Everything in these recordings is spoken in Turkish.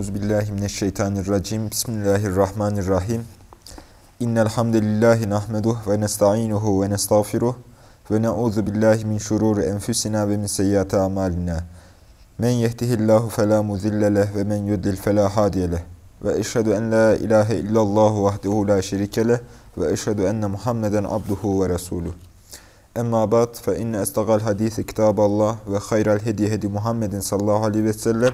Euzubillahimineşşeytanirracim. Bismillahirrahmanirrahim. İnnel hamdelellahi nahmeduhu ve nestainuhu ve nestağfiruh ve na'udzu billahi min şururi enfusina ve min seyyiati amalina. Men yehdihillahu fela mudille leh ve men yudlil fela. Ve eşhedü en la ilahe illallah vahdehu la şerike ve eşhedü enne Muhammeden abduhu ve resuluh. Emma ba'd fe inne estagal hadisi kitaballah ve hayral hediye hedi Muhammedin sallallahu aleyhi ve sellem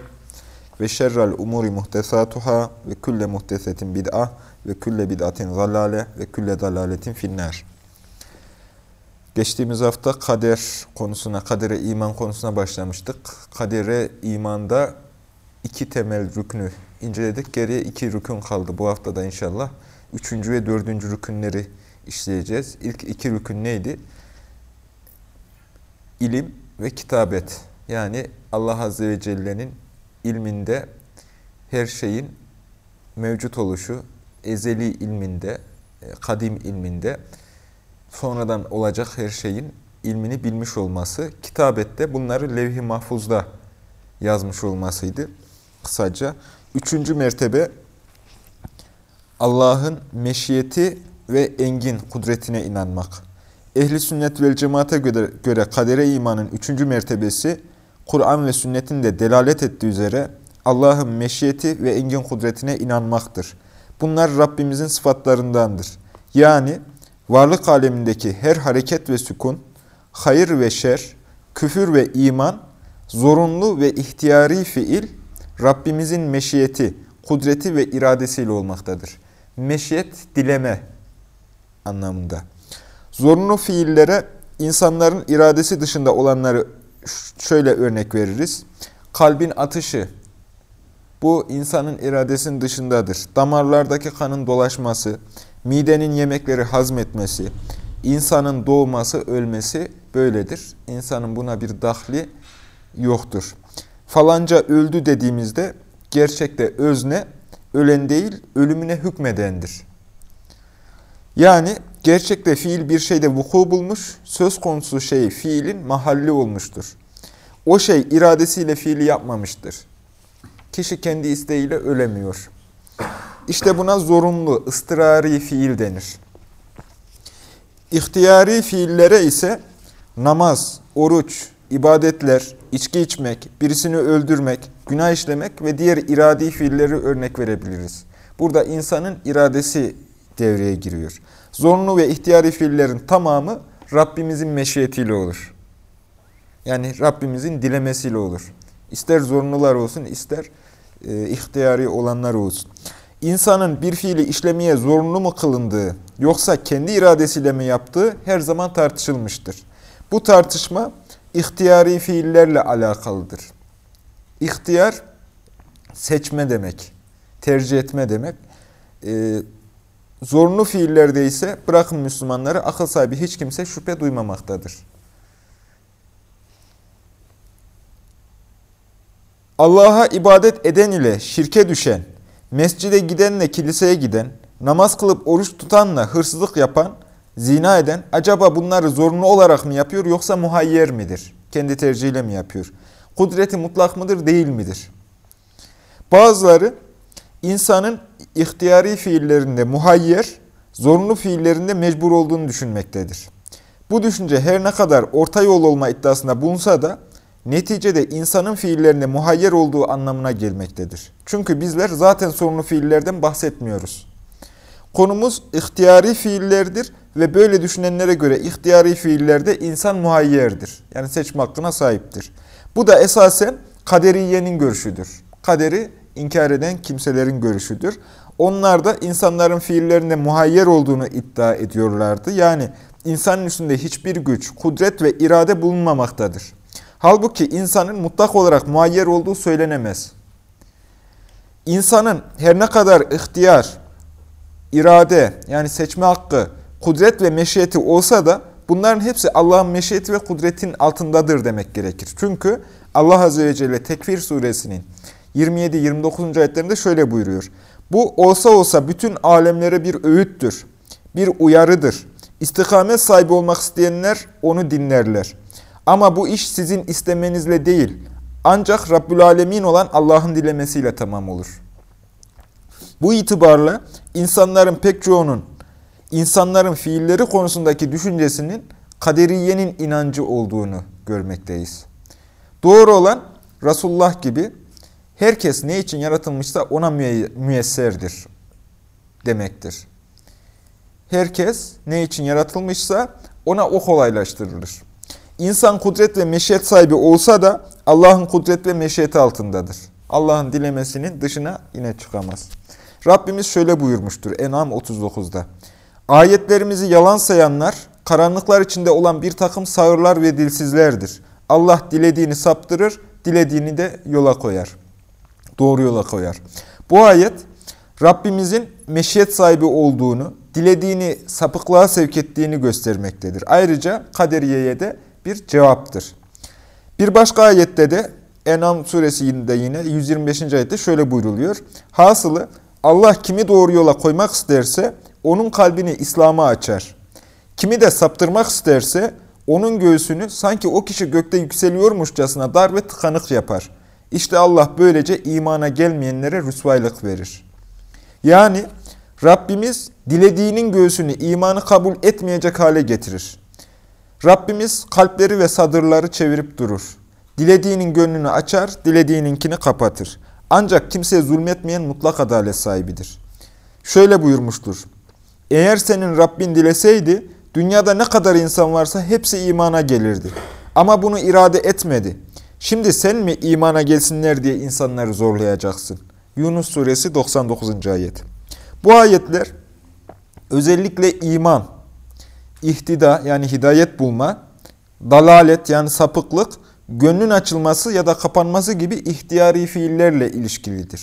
ve şerrel umuri muhtesatuhâ ve külle muhtesetin bid'a ve külle bid'atin zalale ve külle dalaletin finnâr. Geçtiğimiz hafta kader konusuna, kadere iman konusuna başlamıştık. Kadere imanda iki temel rüknü inceledik. Geriye iki rükün kaldı bu haftada inşallah. Üçüncü ve dördüncü rükünleri işleyeceğiz. İlk iki rükün neydi? İlim ve kitabet. Yani Allah Azze ve Celle'nin ilminde her şeyin mevcut oluşu, ezeli ilminde, e, kadim ilminde, sonradan olacak her şeyin ilmini bilmiş olması, kitabette bunları levh-i mahfuzda yazmış olmasıydı kısaca. Üçüncü mertebe Allah'ın meşiyeti ve engin kudretine inanmak. Ehli sünnet vel cemaate göre, göre kadere imanın üçüncü mertebesi, Kur'an ve sünnetin de delalet ettiği üzere Allah'ın meşiyeti ve engin kudretine inanmaktır. Bunlar Rabbimizin sıfatlarındandır. Yani varlık alemindeki her hareket ve sükun, hayır ve şer, küfür ve iman, zorunlu ve ihtiyari fiil, Rabbimizin meşiyeti, kudreti ve iradesiyle olmaktadır. Meşiyet, dileme anlamında. Zorunlu fiillere insanların iradesi dışında olanları şöyle örnek veririz. Kalbin atışı, bu insanın iradesinin dışındadır. Damarlardaki kanın dolaşması, midenin yemekleri hazmetmesi, insanın doğması, ölmesi böyledir. İnsanın buna bir dahli yoktur. Falanca öldü dediğimizde gerçekte özne, ölen değil, ölümüne hükmedendir. Yani gerçekte fiil bir şeyde vuku bulmuş, söz konusu şey fiilin mahalli olmuştur. O şey iradesiyle fiili yapmamıştır. Kişi kendi isteğiyle ölemiyor. İşte buna zorunlu, ıstırari fiil denir. İhtiyari fiillere ise namaz, oruç, ibadetler, içki içmek, birisini öldürmek, günah işlemek ve diğer iradi fiilleri örnek verebiliriz. Burada insanın iradesi devreye giriyor. Zorunlu ve ihtiyari fiillerin tamamı Rabbimizin meşiyetiyle olur. Yani Rabbimizin dilemesiyle olur. İster zorunlular olsun, ister e, ihtiyari olanlar olsun. İnsanın bir fiili işlemeye zorunlu mu kılındığı, yoksa kendi iradesiyle mi yaptığı her zaman tartışılmıştır. Bu tartışma ihtiyari fiillerle alakalıdır. İhtiyar, seçme demek, tercih etme demek. E, zorunlu fiillerde ise bırakın Müslümanları akıl sahibi hiç kimse şüphe duymamaktadır. Allah'a ibadet eden ile şirke düşen, mescide gidenle kiliseye giden, namaz kılıp oruç tutanla hırsızlık yapan, zina eden, acaba bunları zorunlu olarak mı yapıyor yoksa muhayyer midir? Kendi tercihiyle mi yapıyor? Kudreti mutlak mıdır, değil midir? Bazıları insanın ihtiyari fiillerinde muhayyer, zorunlu fiillerinde mecbur olduğunu düşünmektedir. Bu düşünce her ne kadar orta yol olma iddiasında bulunsa da neticede insanın fiillerinde muhayyer olduğu anlamına gelmektedir. Çünkü bizler zaten sorunlu fiillerden bahsetmiyoruz. Konumuz ihtiyari fiillerdir ve böyle düşünenlere göre ihtiyari fiillerde insan muhayyerdir. Yani seçme hakkına sahiptir. Bu da esasen kaderiyenin görüşüdür. Kaderi inkar eden kimselerin görüşüdür. Onlar da insanların fiillerinde muhayyer olduğunu iddia ediyorlardı. Yani insanın üstünde hiçbir güç, kudret ve irade bulunmamaktadır. Halbuki insanın mutlak olarak muayyer olduğu söylenemez. İnsanın her ne kadar ihtiyar, irade yani seçme hakkı, kudret ve meşiyeti olsa da bunların hepsi Allah'ın meşiyeti ve kudretin altındadır demek gerekir. Çünkü Allah Azze ve Celle Tekfir suresinin 27-29. ayetlerinde şöyle buyuruyor. Bu olsa olsa bütün alemlere bir öğüttür, bir uyarıdır. İstikamet sahibi olmak isteyenler onu dinlerler. Ama bu iş sizin istemenizle değil, ancak Rabbül Alemin olan Allah'ın dilemesiyle tamam olur. Bu itibarla insanların pek çoğunun insanların fiilleri konusundaki düşüncesinin kaderiyenin inancı olduğunu görmekteyiz. Doğru olan Resulullah gibi herkes ne için yaratılmışsa ona müyesserdir demektir. Herkes ne için yaratılmışsa ona o kolaylaştırılır. İnsan kudret ve meşiyet sahibi olsa da Allah'ın kudret ve meşiyeti altındadır. Allah'ın dilemesinin dışına yine çıkamaz. Rabbimiz şöyle buyurmuştur En'am 39'da. Ayetlerimizi yalan sayanlar, karanlıklar içinde olan bir takım sağırlar ve dilsizlerdir. Allah dilediğini saptırır, dilediğini de yola koyar. Doğru yola koyar. Bu ayet, Rabbimizin meşiyet sahibi olduğunu, dilediğini sapıklığa sevk ettiğini göstermektedir. Ayrıca kaderiyeye de bir cevaptır. Bir başka ayette de Enam suresinde yine 125. ayette şöyle buyruluyor. Hasılı Allah kimi doğru yola koymak isterse onun kalbini İslam'a açar. Kimi de saptırmak isterse onun göğsünü sanki o kişi gökte yükseliyormuşçasına dar ve tıkanık yapar. İşte Allah böylece imana gelmeyenlere rüsvaylık verir. Yani Rabbimiz dilediğinin göğsünü imanı kabul etmeyecek hale getirir. Rabbimiz kalpleri ve sadırları çevirip durur. Dilediğinin gönlünü açar, dilediğininkini kapatır. Ancak kimseye zulmetmeyen mutlak adalet sahibidir. Şöyle buyurmuştur. Eğer senin Rabbin dileseydi, dünyada ne kadar insan varsa hepsi imana gelirdi. Ama bunu irade etmedi. Şimdi sen mi imana gelsinler diye insanları zorlayacaksın? Yunus suresi 99. ayet. Bu ayetler özellikle iman, ihtida yani hidayet bulma, dalalet yani sapıklık, gönlün açılması ya da kapanması gibi ihtiyari fiillerle ilişkilidir.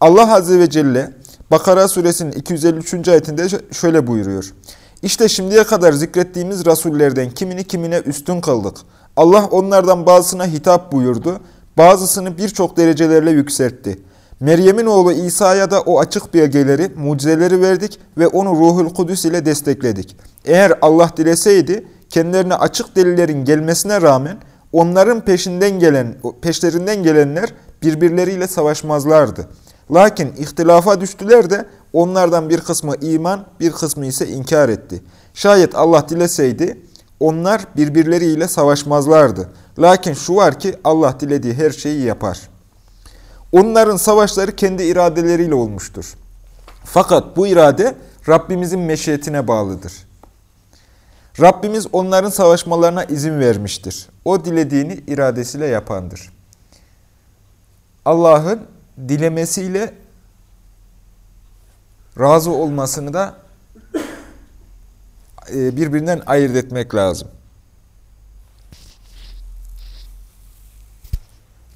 Allah Azze ve Celle Bakara suresinin 253. ayetinde şöyle buyuruyor. İşte şimdiye kadar zikrettiğimiz rasullerden kimini kimine üstün kıldık. Allah onlardan bazısına hitap buyurdu, bazısını birçok derecelerle yükseltti. Meryem'in oğlu İsa'ya da o açık belgeleri, mucizeleri verdik ve onu Ruhul Kudüs ile destekledik. Eğer Allah dileseydi, kendilerine açık delillerin gelmesine rağmen onların peşinden gelen, peşlerinden gelenler birbirleriyle savaşmazlardı. Lakin ihtilafa düştüler de onlardan bir kısmı iman, bir kısmı ise inkar etti. Şayet Allah dileseydi onlar birbirleriyle savaşmazlardı. Lakin şu var ki Allah dilediği her şeyi yapar. Onların savaşları kendi iradeleriyle olmuştur. Fakat bu irade Rabbimizin meşiyetine bağlıdır. Rabbimiz onların savaşmalarına izin vermiştir. O dilediğini iradesiyle yapandır. Allah'ın dilemesiyle razı olmasını da birbirinden ayırt etmek lazım.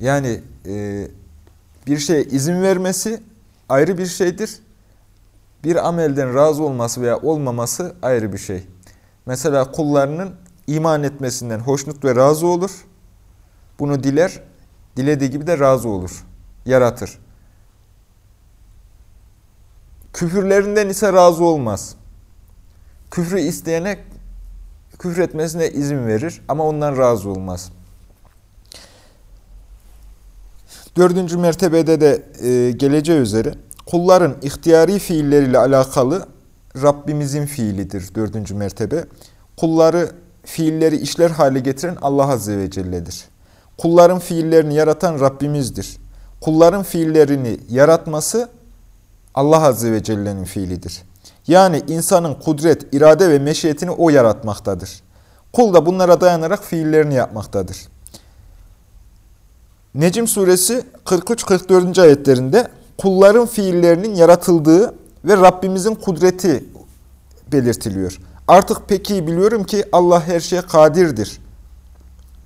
Yani e, bir şeye izin vermesi ayrı bir şeydir. Bir amelden razı olması veya olmaması ayrı bir şey. Mesela kullarının iman etmesinden hoşnut ve razı olur. Bunu diler, dilediği gibi de razı olur, yaratır. Küfürlerinden ise razı olmaz. Küfrü isteyene küfür etmesine izin verir ama ondan razı olmaz. Dördüncü mertebede de e, geleceği üzere kulların ihtiyari fiilleriyle alakalı Rabbimizin fiilidir dördüncü mertebe. Kulları fiilleri işler hale getiren Allah Azze ve Celle'dir. Kulların fiillerini yaratan Rabbimizdir. Kulların fiillerini yaratması Allah Azze ve Celle'nin fiilidir. Yani insanın kudret, irade ve meşiyetini O yaratmaktadır. Kul da bunlara dayanarak fiillerini yapmaktadır. Necim suresi 43-44. ayetlerinde kulların fiillerinin yaratıldığı ve Rabbimizin kudreti belirtiliyor. Artık peki biliyorum ki Allah her şeye kadirdir.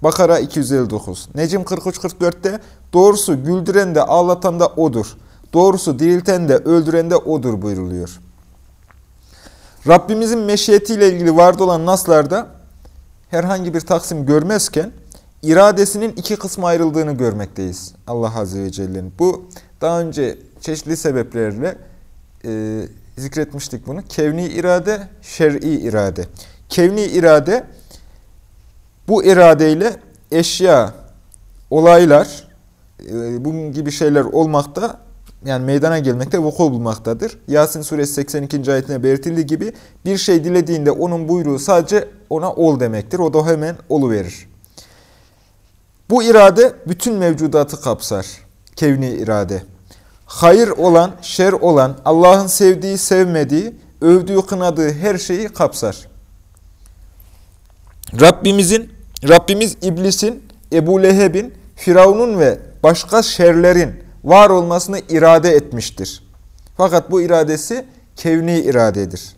Bakara 259. Necim 43-44'te doğrusu güldüren de ağlatan da O'dur. Doğrusu dirilten de öldüren de O'dur buyruluyor. Rabbimizin meşiyetiyle ilgili vardı olan naslarda herhangi bir taksim görmezken iradesinin iki kısma ayrıldığını görmekteyiz Allah Azze ve Celle'nin. Bu daha önce çeşitli sebeplerle e, zikretmiştik bunu. Kevni irade, şer'i irade. Kevni irade bu iradeyle eşya, olaylar, e, bunun gibi şeyler olmakta, yani meydana gelmekte vuku bulmaktadır. Yasin suresi 82. ayetine belirtildiği gibi bir şey dilediğinde onun buyruğu sadece ona ol demektir. O da hemen verir. Bu irade bütün mevcudatı kapsar. Kevni irade. Hayır olan, şer olan, Allah'ın sevdiği, sevmediği, övdüğü, kınadığı her şeyi kapsar. Rabbimizin, Rabbimiz iblisin, Ebu Leheb'in, Firavun'un ve başka şerlerin var olmasını irade etmiştir. Fakat bu iradesi kevni iradedir.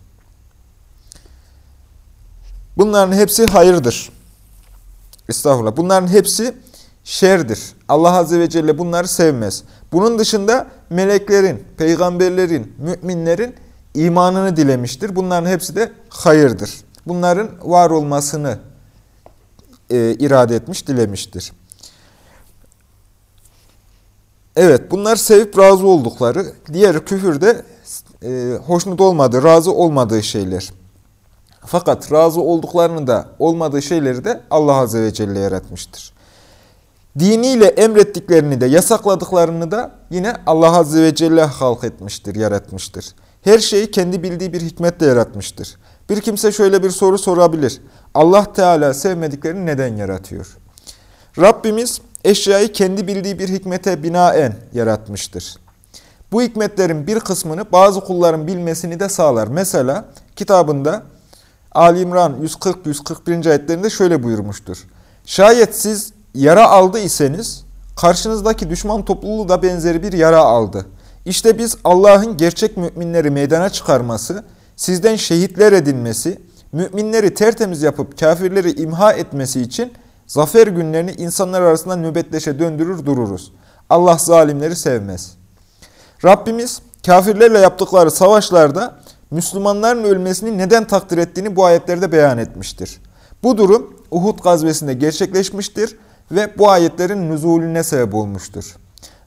Bunların hepsi hayırdır. Estağfurullah. Bunların hepsi şerdir. Allah Azze ve Celle bunları sevmez. Bunun dışında meleklerin, peygamberlerin, müminlerin imanını dilemiştir. Bunların hepsi de hayırdır. Bunların var olmasını e, irade etmiş, dilemiştir. Evet, bunlar sevip razı oldukları, diğer küfürde e, hoşnut olmadığı, razı olmadığı şeyler. Fakat razı olduklarını da olmadığı şeyleri de Allah Azze ve Celle yaratmıştır. Diniyle emrettiklerini de yasakladıklarını da yine Allah Azze ve Celle halk etmiştir, yaratmıştır. Her şeyi kendi bildiği bir hikmetle yaratmıştır. Bir kimse şöyle bir soru sorabilir. Allah Teala sevmediklerini neden yaratıyor? Rabbimiz eşyayı kendi bildiği bir hikmete binaen yaratmıştır. Bu hikmetlerin bir kısmını bazı kulların bilmesini de sağlar. Mesela kitabında Ali İmran 140-141. ayetlerinde şöyle buyurmuştur. Şayet siz yara aldı iseniz karşınızdaki düşman topluluğu da benzeri bir yara aldı. İşte biz Allah'ın gerçek müminleri meydana çıkarması, sizden şehitler edinmesi, müminleri tertemiz yapıp kafirleri imha etmesi için zafer günlerini insanlar arasında nöbetleşe döndürür dururuz. Allah zalimleri sevmez. Rabbimiz kafirlerle yaptıkları savaşlarda Müslümanların ölmesini neden takdir ettiğini bu ayetlerde beyan etmiştir. Bu durum Uhud gazvesinde gerçekleşmiştir ve bu ayetlerin nüzulüne sebep olmuştur.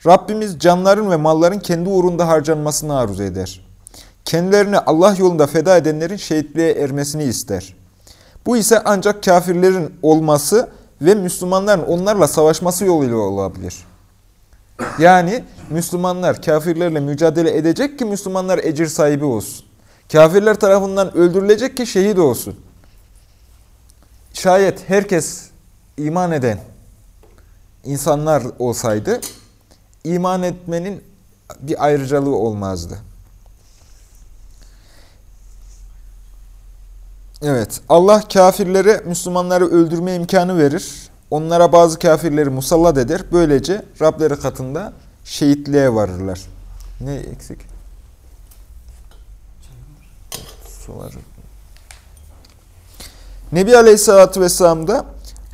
Rabbimiz canların ve malların kendi uğrunda harcanmasını arzu eder. Kendilerini Allah yolunda feda edenlerin şehitliğe ermesini ister. Bu ise ancak kafirlerin olması ve Müslümanların onlarla savaşması yoluyla olabilir. Yani Müslümanlar kafirlerle mücadele edecek ki Müslümanlar ecir sahibi olsun. Kafirler tarafından öldürülecek ki şehit olsun. Şayet herkes iman eden insanlar olsaydı iman etmenin bir ayrıcalığı olmazdı. Evet, Allah kafirlere Müslümanları öldürme imkanı verir. Onlara bazı kafirleri musallat eder. Böylece Rableri katında şehitliğe varırlar. Ne eksik? Su var. Nebi Aleyhisselatü Vesselam da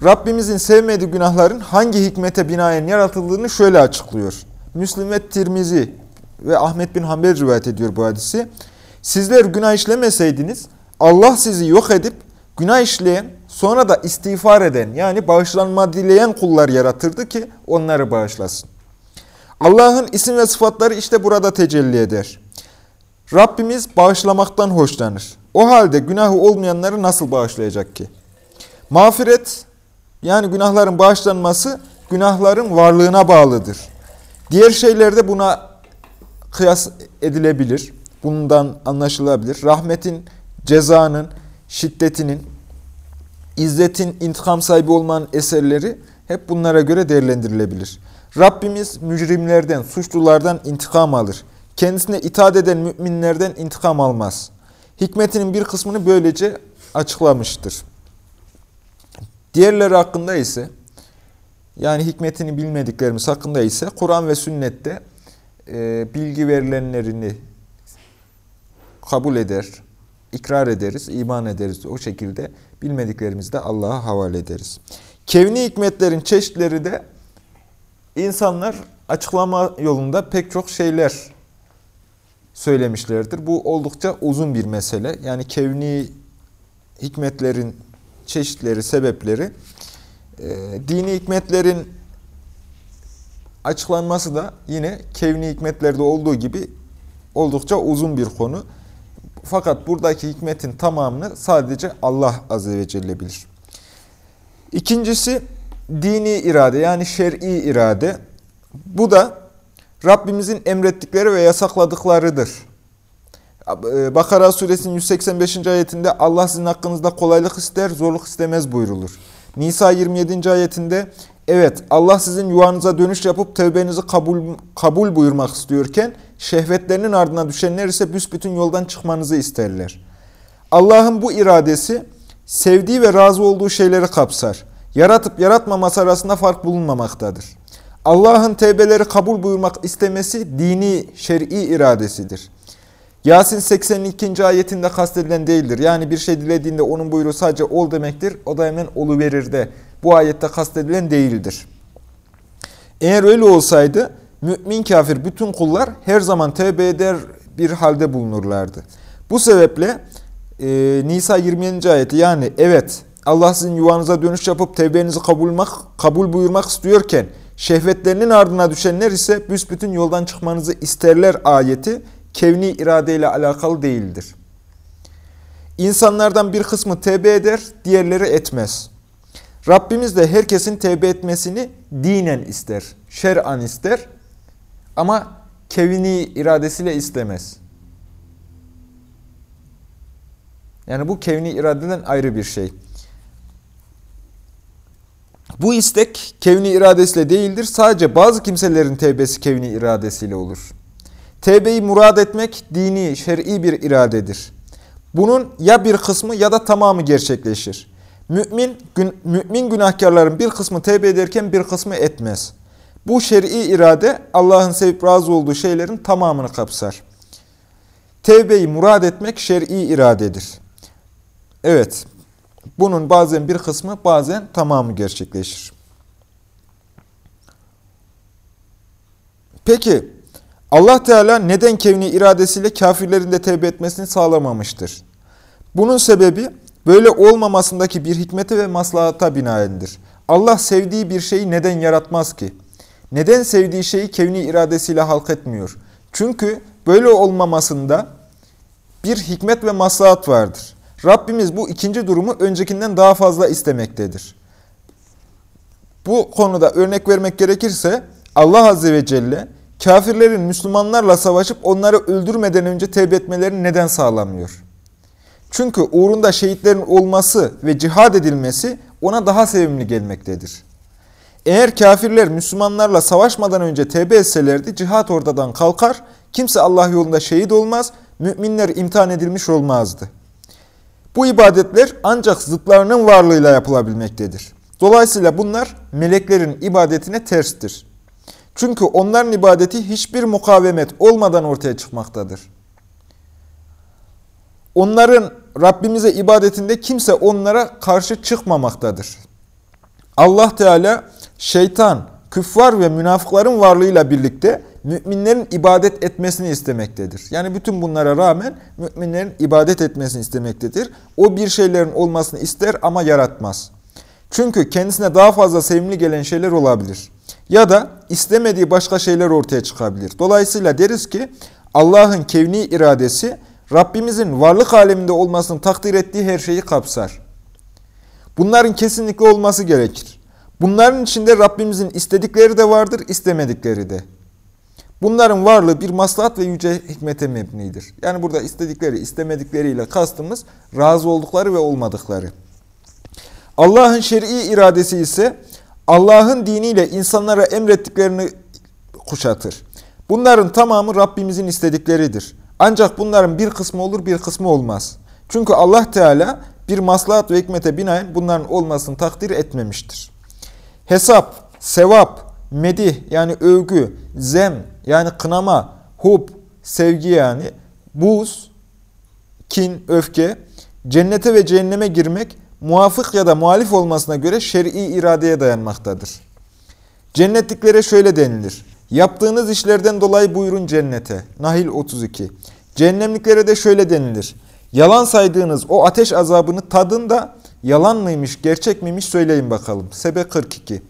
Rabbimizin sevmediği günahların hangi hikmete binaen yaratıldığını şöyle açıklıyor. Müslim ve Tirmizi ve Ahmet bin Hanbel rivayet ediyor bu hadisi. Sizler günah işlemeseydiniz Allah sizi yok edip günah işleyen sonra da istiğfar eden yani bağışlanma dileyen kullar yaratırdı ki onları bağışlasın. Allah'ın isim ve sıfatları işte burada tecelli eder. Rabbimiz bağışlamaktan hoşlanır. O halde günahı olmayanları nasıl bağışlayacak ki? Mağfiret yani günahların bağışlanması günahların varlığına bağlıdır. Diğer şeylerde buna kıyas edilebilir. Bundan anlaşılabilir. Rahmetin, cezanın, şiddetinin, izzetin, intikam sahibi olmanın eserleri hep bunlara göre değerlendirilebilir. Rabbimiz mücrimlerden, suçlulardan intikam alır. Kendisine itaat eden müminlerden intikam almaz. Hikmetinin bir kısmını böylece açıklamıştır. Diğerleri hakkında ise, yani hikmetini bilmediklerimiz hakkında ise Kur'an ve sünnette e, bilgi verilenlerini kabul eder, ikrar ederiz, iman ederiz. O şekilde bilmediklerimizi de Allah'a havale ederiz. Kevni hikmetlerin çeşitleri de insanlar açıklama yolunda pek çok şeyler söylemişlerdir. Bu oldukça uzun bir mesele. Yani kevni hikmetlerin çeşitleri, sebepleri, e, dini hikmetlerin açıklanması da yine kevni hikmetlerde olduğu gibi oldukça uzun bir konu. Fakat buradaki hikmetin tamamını sadece Allah Azze ve Celle bilir. İkincisi, dini irade yani şer'i irade. Bu da Rabbimizin emrettikleri ve yasakladıklarıdır. Bakara suresinin 185. ayetinde Allah sizin hakkınızda kolaylık ister, zorluk istemez buyrulur. Nisa 27. ayetinde evet Allah sizin yuvanıza dönüş yapıp tevbenizi kabul, kabul buyurmak istiyorken şehvetlerinin ardına düşenler ise büsbütün yoldan çıkmanızı isterler. Allah'ın bu iradesi sevdiği ve razı olduğu şeyleri kapsar. Yaratıp yaratmaması arasında fark bulunmamaktadır. Allah'ın tevbeleri kabul buyurmak istemesi dini, şer'i iradesidir. Yasin 82. ayetinde kastedilen değildir. Yani bir şey dilediğinde onun buyruğu sadece ol demektir. O da hemen olu verir de bu ayette kastedilen değildir. Eğer öyle olsaydı mümin kafir bütün kullar her zaman tevbe eder bir halde bulunurlardı. Bu sebeple e, Nisa 27. ayeti yani evet Allah sizin yuvanıza dönüş yapıp tevbenizi kabulmak, kabul buyurmak istiyorken şehvetlerinin ardına düşenler ise büsbütün yoldan çıkmanızı isterler ayeti kevni iradeyle alakalı değildir. İnsanlardan bir kısmı tevbe eder, diğerleri etmez. Rabbimiz de herkesin tevbe etmesini dinen ister, şer'an ister ama kevni iradesiyle istemez. Yani bu kevni iradeden ayrı bir şey. Bu istek kevni iradesiyle değildir. Sadece bazı kimselerin tevbesi kevni iradesiyle olur. Tevbeyi murad etmek dini, şer'i bir iradedir. Bunun ya bir kısmı ya da tamamı gerçekleşir. Mümin, gün, mümin günahkarların bir kısmı tevbe ederken bir kısmı etmez. Bu şer'i irade Allah'ın sevip razı olduğu şeylerin tamamını kapsar. Tevbeyi murad etmek şer'i iradedir. Evet, bunun bazen bir kısmı bazen tamamı gerçekleşir. Peki, Allah Teala neden kevni iradesiyle kafirlerin de tevbe etmesini sağlamamıştır? Bunun sebebi böyle olmamasındaki bir hikmete ve maslahata binaendir. Allah sevdiği bir şeyi neden yaratmaz ki? Neden sevdiği şeyi kevni iradesiyle halk etmiyor? Çünkü böyle olmamasında bir hikmet ve maslahat vardır. Rabbimiz bu ikinci durumu öncekinden daha fazla istemektedir. Bu konuda örnek vermek gerekirse Allah Azze ve Celle kafirlerin Müslümanlarla savaşıp onları öldürmeden önce tevbe etmelerini neden sağlamıyor? Çünkü uğrunda şehitlerin olması ve cihad edilmesi ona daha sevimli gelmektedir. Eğer kafirler Müslümanlarla savaşmadan önce tevbe etselerdi cihat ortadan kalkar, kimse Allah yolunda şehit olmaz, müminler imtihan edilmiş olmazdı. Bu ibadetler ancak zıtlarının varlığıyla yapılabilmektedir. Dolayısıyla bunlar meleklerin ibadetine terstir. Çünkü onların ibadeti hiçbir mukavemet olmadan ortaya çıkmaktadır. Onların Rabbimize ibadetinde kimse onlara karşı çıkmamaktadır. Allah Teala şeytan, küffar ve münafıkların varlığıyla birlikte müminlerin ibadet etmesini istemektedir. Yani bütün bunlara rağmen müminlerin ibadet etmesini istemektedir. O bir şeylerin olmasını ister ama yaratmaz. Çünkü kendisine daha fazla sevimli gelen şeyler olabilir. Ya da istemediği başka şeyler ortaya çıkabilir. Dolayısıyla deriz ki Allah'ın kevni iradesi Rabbimizin varlık aleminde olmasını takdir ettiği her şeyi kapsar. Bunların kesinlikle olması gerekir. Bunların içinde Rabbimizin istedikleri de vardır, istemedikleri de. Bunların varlığı bir maslahat ve yüce hikmete mebnidir. Yani burada istedikleri, istemedikleriyle kastımız razı oldukları ve olmadıkları. Allah'ın şer'i iradesi ise Allah'ın diniyle insanlara emrettiklerini kuşatır. Bunların tamamı Rabbimizin istedikleridir. Ancak bunların bir kısmı olur, bir kısmı olmaz. Çünkü Allah Teala bir maslahat ve hikmete binaen bunların olmasını takdir etmemiştir. Hesap, sevap, medih yani övgü, zem yani kınama, hub, sevgi yani, buz, kin, öfke, cennete ve cehenneme girmek muvafık ya da muhalif olmasına göre şer'i iradeye dayanmaktadır. Cennetliklere şöyle denilir. Yaptığınız işlerden dolayı buyurun cennete. Nahil 32. Cehennemliklere de şöyle denilir. Yalan saydığınız o ateş azabını tadın da yalan mıymış, gerçek miymiş söyleyin bakalım. Sebe 42.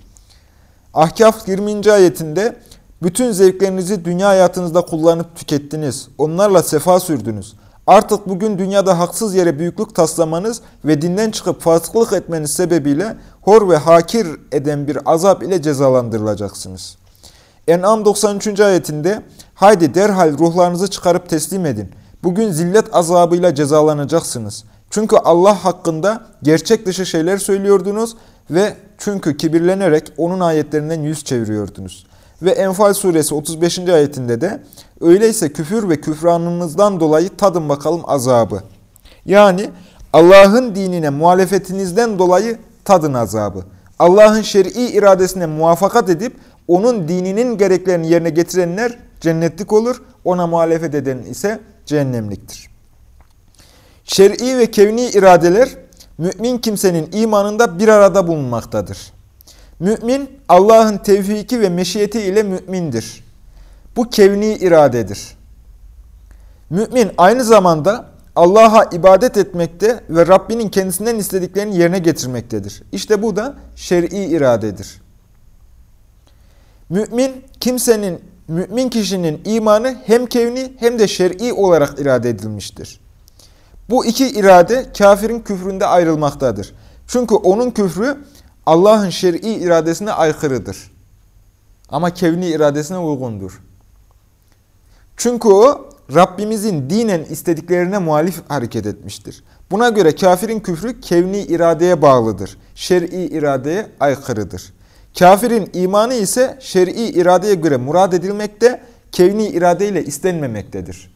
Ahkaf 20. ayetinde bütün zevklerinizi dünya hayatınızda kullanıp tükettiniz. Onlarla sefa sürdünüz. Artık bugün dünyada haksız yere büyüklük taslamanız ve dinden çıkıp fasıklık etmeniz sebebiyle hor ve hakir eden bir azap ile cezalandırılacaksınız. En'am 93. ayetinde Haydi derhal ruhlarınızı çıkarıp teslim edin. Bugün zillet azabıyla cezalanacaksınız. Çünkü Allah hakkında gerçek dışı şeyler söylüyordunuz ve çünkü kibirlenerek onun ayetlerinden yüz çeviriyordunuz. Ve Enfal suresi 35. ayetinde de öyleyse küfür ve küfranınızdan dolayı tadın bakalım azabı. Yani Allah'ın dinine muhalefetinizden dolayı tadın azabı. Allah'ın şer'i iradesine muvaffakat edip onun dininin gereklerini yerine getirenler cennetlik olur, ona muhalefet eden ise cehennemliktir. Şer'i ve kevni iradeler mümin kimsenin imanında bir arada bulunmaktadır. Mümin Allah'ın tevfiki ve meşiyeti ile mümindir. Bu kevni iradedir. Mümin aynı zamanda Allah'a ibadet etmekte ve Rabbinin kendisinden istediklerini yerine getirmektedir. İşte bu da şer'i iradedir. Mümin kimsenin, mümin kişinin imanı hem kevni hem de şer'i olarak irade edilmiştir. Bu iki irade kafirin küfründe ayrılmaktadır. Çünkü onun küfrü Allah'ın şer'i iradesine aykırıdır. Ama kevni iradesine uygundur. Çünkü o Rabbimizin dinen istediklerine muhalif hareket etmiştir. Buna göre kafirin küfrü kevni iradeye bağlıdır. Şer'i iradeye aykırıdır. Kafirin imanı ise şer'i iradeye göre murad edilmekte, kevni iradeyle istenmemektedir.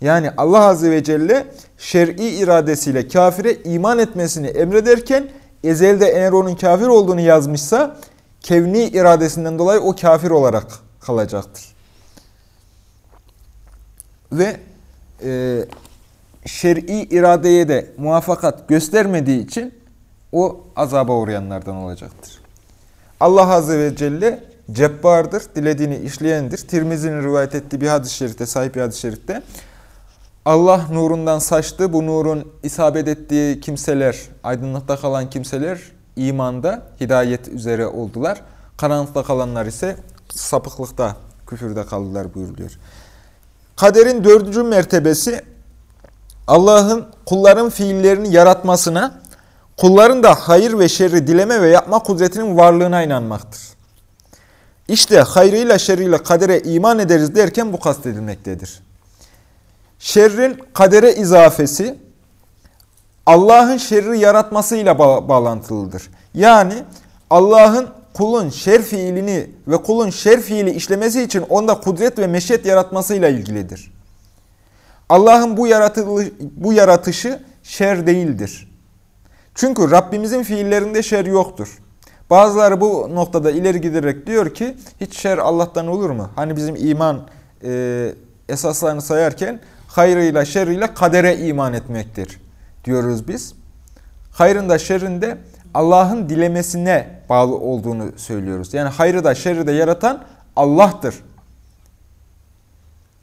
Yani Allah Azze ve Celle şer'i iradesiyle kafire iman etmesini emrederken ezelde eğer onun kafir olduğunu yazmışsa kevni iradesinden dolayı o kafir olarak kalacaktır. Ve e, şer'i iradeye de muvaffakat göstermediği için o azaba uğrayanlardan olacaktır. Allah Azze ve Celle cebbardır, dilediğini işleyendir. Tirmizi'nin rivayet ettiği bir hadis-i şerifte, sahip bir hadis-i şerifte Allah nurundan saçtı. Bu nurun isabet ettiği kimseler, aydınlıkta kalan kimseler imanda, hidayet üzere oldular. Karanlıkta kalanlar ise sapıklıkta, küfürde kaldılar buyuruluyor. Kaderin dördüncü mertebesi Allah'ın kulların fiillerini yaratmasına, kulların da hayır ve şerri dileme ve yapma kudretinin varlığına inanmaktır. İşte hayrıyla şerriyle kadere iman ederiz derken bu kastedilmektedir. Şerrin kadere izafesi Allah'ın şerri yaratmasıyla ba bağlantılıdır. Yani Allah'ın kulun şer fiilini ve kulun şer fiili işlemesi için onda kudret ve meşiyet yaratmasıyla ilgilidir. Allah'ın bu, bu yaratışı şer değildir. Çünkü Rabbimizin fiillerinde şer yoktur. Bazıları bu noktada ileri giderek diyor ki hiç şer Allah'tan olur mu? Hani bizim iman e, esaslarını sayarken hayrıyla şerriyle kadere iman etmektir diyoruz biz. Hayrın da şerrin de Allah'ın dilemesine bağlı olduğunu söylüyoruz. Yani hayrı da şerri de yaratan Allah'tır.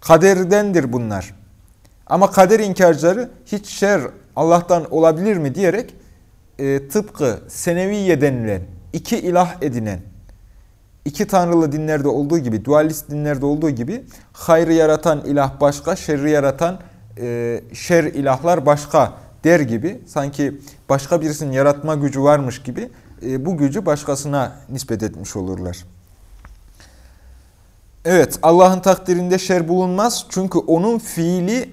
Kaderdendir bunlar. Ama kader inkarcıları hiç şer Allah'tan olabilir mi diyerek e, tıpkı Seneviye denilen, iki ilah edinen, iki tanrılı dinlerde olduğu gibi, dualist dinlerde olduğu gibi hayrı yaratan ilah başka, şerri yaratan e, şer ilahlar başka der gibi sanki başka birisinin yaratma gücü varmış gibi e, bu gücü başkasına nispet etmiş olurlar. Evet Allah'ın takdirinde şer bulunmaz çünkü onun fiili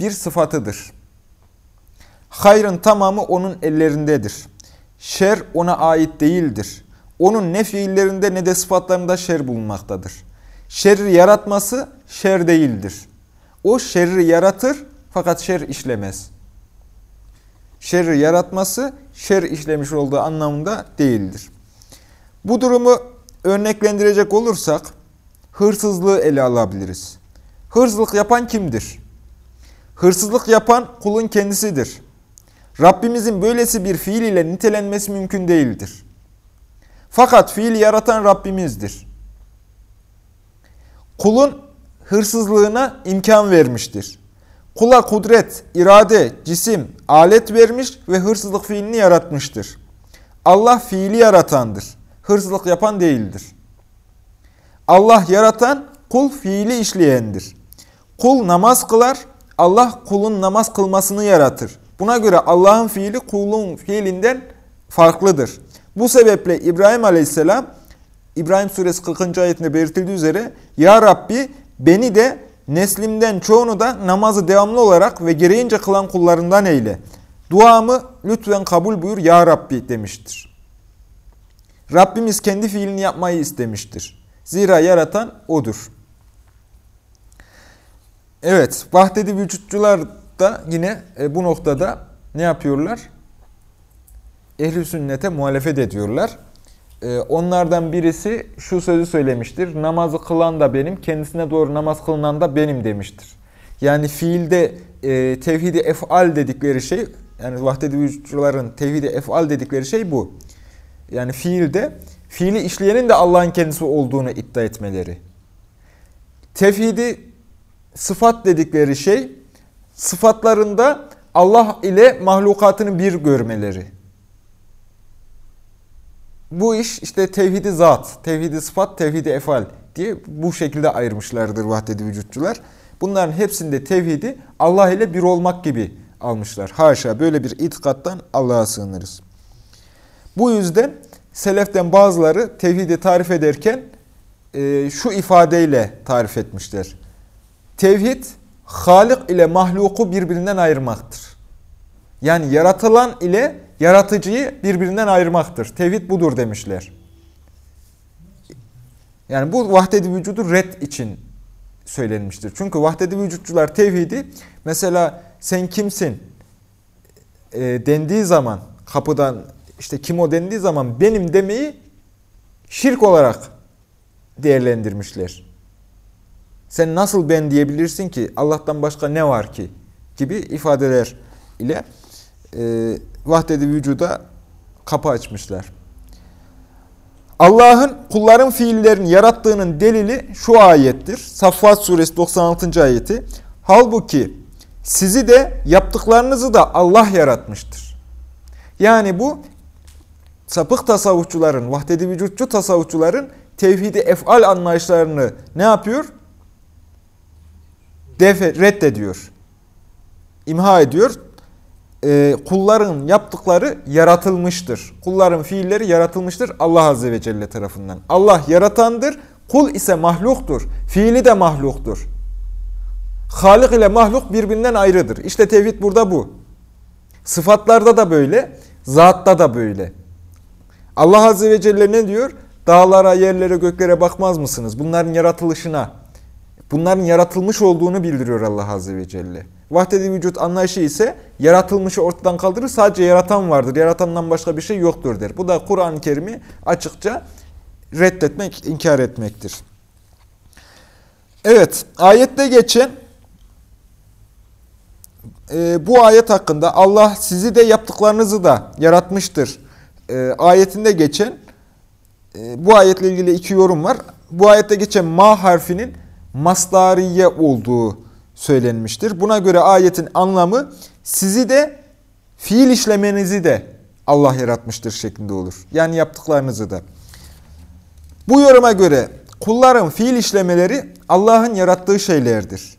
bir sıfatıdır. Hayrın tamamı onun ellerindedir. Şer ona ait değildir. Onun ne fiillerinde ne de sıfatlarında şer bulunmaktadır. Şerri yaratması şer değildir. O şerri yaratır fakat şer işlemez. Şerri yaratması şer işlemiş olduğu anlamında değildir. Bu durumu örneklendirecek olursak hırsızlığı ele alabiliriz. Hırsızlık yapan kimdir? Hırsızlık yapan kulun kendisidir. Rabbimizin böylesi bir fiil ile nitelenmesi mümkün değildir. Fakat fiili yaratan Rabbimizdir. Kulun hırsızlığına imkan vermiştir. Kula kudret, irade, cisim, alet vermiş ve hırsızlık fiilini yaratmıştır. Allah fiili yaratandır. Hırsızlık yapan değildir. Allah yaratan, kul fiili işleyendir. Kul namaz kılar, Allah kulun namaz kılmasını yaratır. Buna göre Allah'ın fiili kulun fiilinden farklıdır. Bu sebeple İbrahim Aleyhisselam, İbrahim Suresi 40. ayetinde belirtildiği üzere, Ya Rabbi beni de neslimden çoğunu da namazı devamlı olarak ve gereğince kılan kullarından eyle. Duamı lütfen kabul buyur Ya Rabbi demiştir. Rabbimiz kendi fiilini yapmayı istemiştir. Zira yaratan O'dur. Evet, vahdedi vücutçular da yine e, bu noktada ne yapıyorlar? Ehli sünnete muhalefet ediyorlar. E, onlardan birisi şu sözü söylemiştir. Namazı kılan da benim, kendisine doğru namaz kılınan da benim demiştir. Yani fiilde e, tevhidi efal dedikleri şey, yani vahdedi vücutçuların tevhidi efal dedikleri şey bu. Yani fiilde, fiili işleyenin de Allah'ın kendisi olduğunu iddia etmeleri. Tevhidi sıfat dedikleri şey, sıfatlarında Allah ile mahlukatını bir görmeleri. Bu iş işte tevhidi zat, tevhidi sıfat, tevhidi efal diye bu şekilde ayırmışlardır vahdedi vücutçular. Bunların hepsinde tevhidi Allah ile bir olmak gibi almışlar. Haşa böyle bir itikattan Allah'a sığınırız. Bu yüzden seleften bazıları tevhidi tarif ederken e, şu ifadeyle tarif etmişler. Tevhid, Halik ile mahluku birbirinden ayırmaktır. Yani yaratılan ile yaratıcıyı birbirinden ayırmaktır. Tevhid budur demişler. Yani bu vahdedi vücudu red için söylenmiştir. Çünkü vahdedi vücutçular tevhidi mesela sen kimsin e, dendiği zaman kapıdan işte kim o dendiği zaman benim demeyi şirk olarak değerlendirmişler. Sen nasıl ben diyebilirsin ki Allah'tan başka ne var ki gibi ifadeler ile e, vahdedi vücuda kapı açmışlar. Allah'ın kulların fiillerini yarattığının delili şu ayettir. Saffat suresi 96. ayeti. Halbuki sizi de yaptıklarınızı da Allah yaratmıştır. Yani bu sapık tasavvufçuların, vahdedi vücutçu tasavvufçuların tevhidi efal anlayışlarını ne yapıyor? Defe, reddediyor. İmha ediyor. Ee, kulların yaptıkları yaratılmıştır. Kulların fiilleri yaratılmıştır Allah Azze ve Celle tarafından. Allah yaratandır, kul ise mahluktur. Fiili de mahluktur. Halik ile mahluk birbirinden ayrıdır. İşte tevhid burada bu. Sıfatlarda da böyle, zatta da böyle. Allah Azze ve Celle ne diyor? Dağlara, yerlere, göklere bakmaz mısınız? Bunların yaratılışına, bunların yaratılmış olduğunu bildiriyor Allah Azze ve Celle. Vahdedi vücut anlayışı ise yaratılmışı ortadan kaldırır, sadece yaratan vardır, yaratandan başka bir şey yoktur der. Bu da Kur'an-ı Kerim'i açıkça reddetmek, inkar etmektir. Evet, ayette geçen e, bu ayet hakkında Allah sizi de yaptıklarınızı da yaratmıştır. E, ayetinde geçen e, bu ayetle ilgili iki yorum var. Bu ayette geçen ma harfinin masdariye olduğu söylenmiştir. Buna göre ayetin anlamı sizi de fiil işlemenizi de Allah yaratmıştır şeklinde olur. Yani yaptıklarınızı da. Bu yoruma göre kulların fiil işlemeleri Allah'ın yarattığı şeylerdir.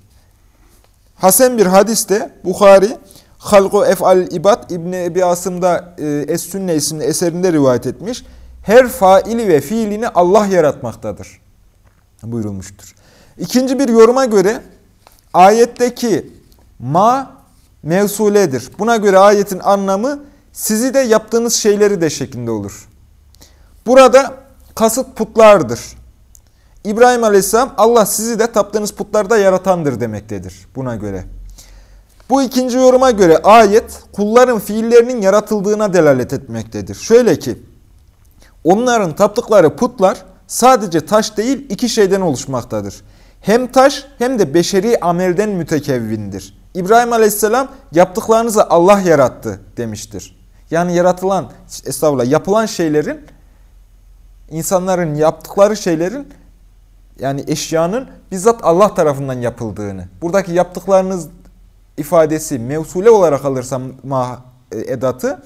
Hasen bir hadiste Bukhari Halku Ef'al İbad İbni Ebi Asım'da e, Es-Sünne isimli eserinde rivayet etmiş. Her faili ve fiilini Allah yaratmaktadır. Buyurulmuştur. İkinci bir yoruma göre ayetteki ma mevsuledir. Buna göre ayetin anlamı sizi de yaptığınız şeyleri de şeklinde olur. Burada kasıt putlardır. İbrahim Aleyhisselam Allah sizi de taptığınız putlarda yaratandır demektedir buna göre. Bu ikinci yoruma göre ayet kulların fiillerinin yaratıldığına delalet etmektedir. Şöyle ki onların taptıkları putlar sadece taş değil iki şeyden oluşmaktadır. Hem taş hem de beşeri amelden mütekevvindir. İbrahim Aleyhisselam yaptıklarınızı Allah yarattı demiştir. Yani yaratılan, estağfurullah yapılan şeylerin, insanların yaptıkları şeylerin yani eşyanın bizzat Allah tarafından yapıldığını. Buradaki yaptıklarınız ifadesi mevsule olarak alırsam ma e, edatı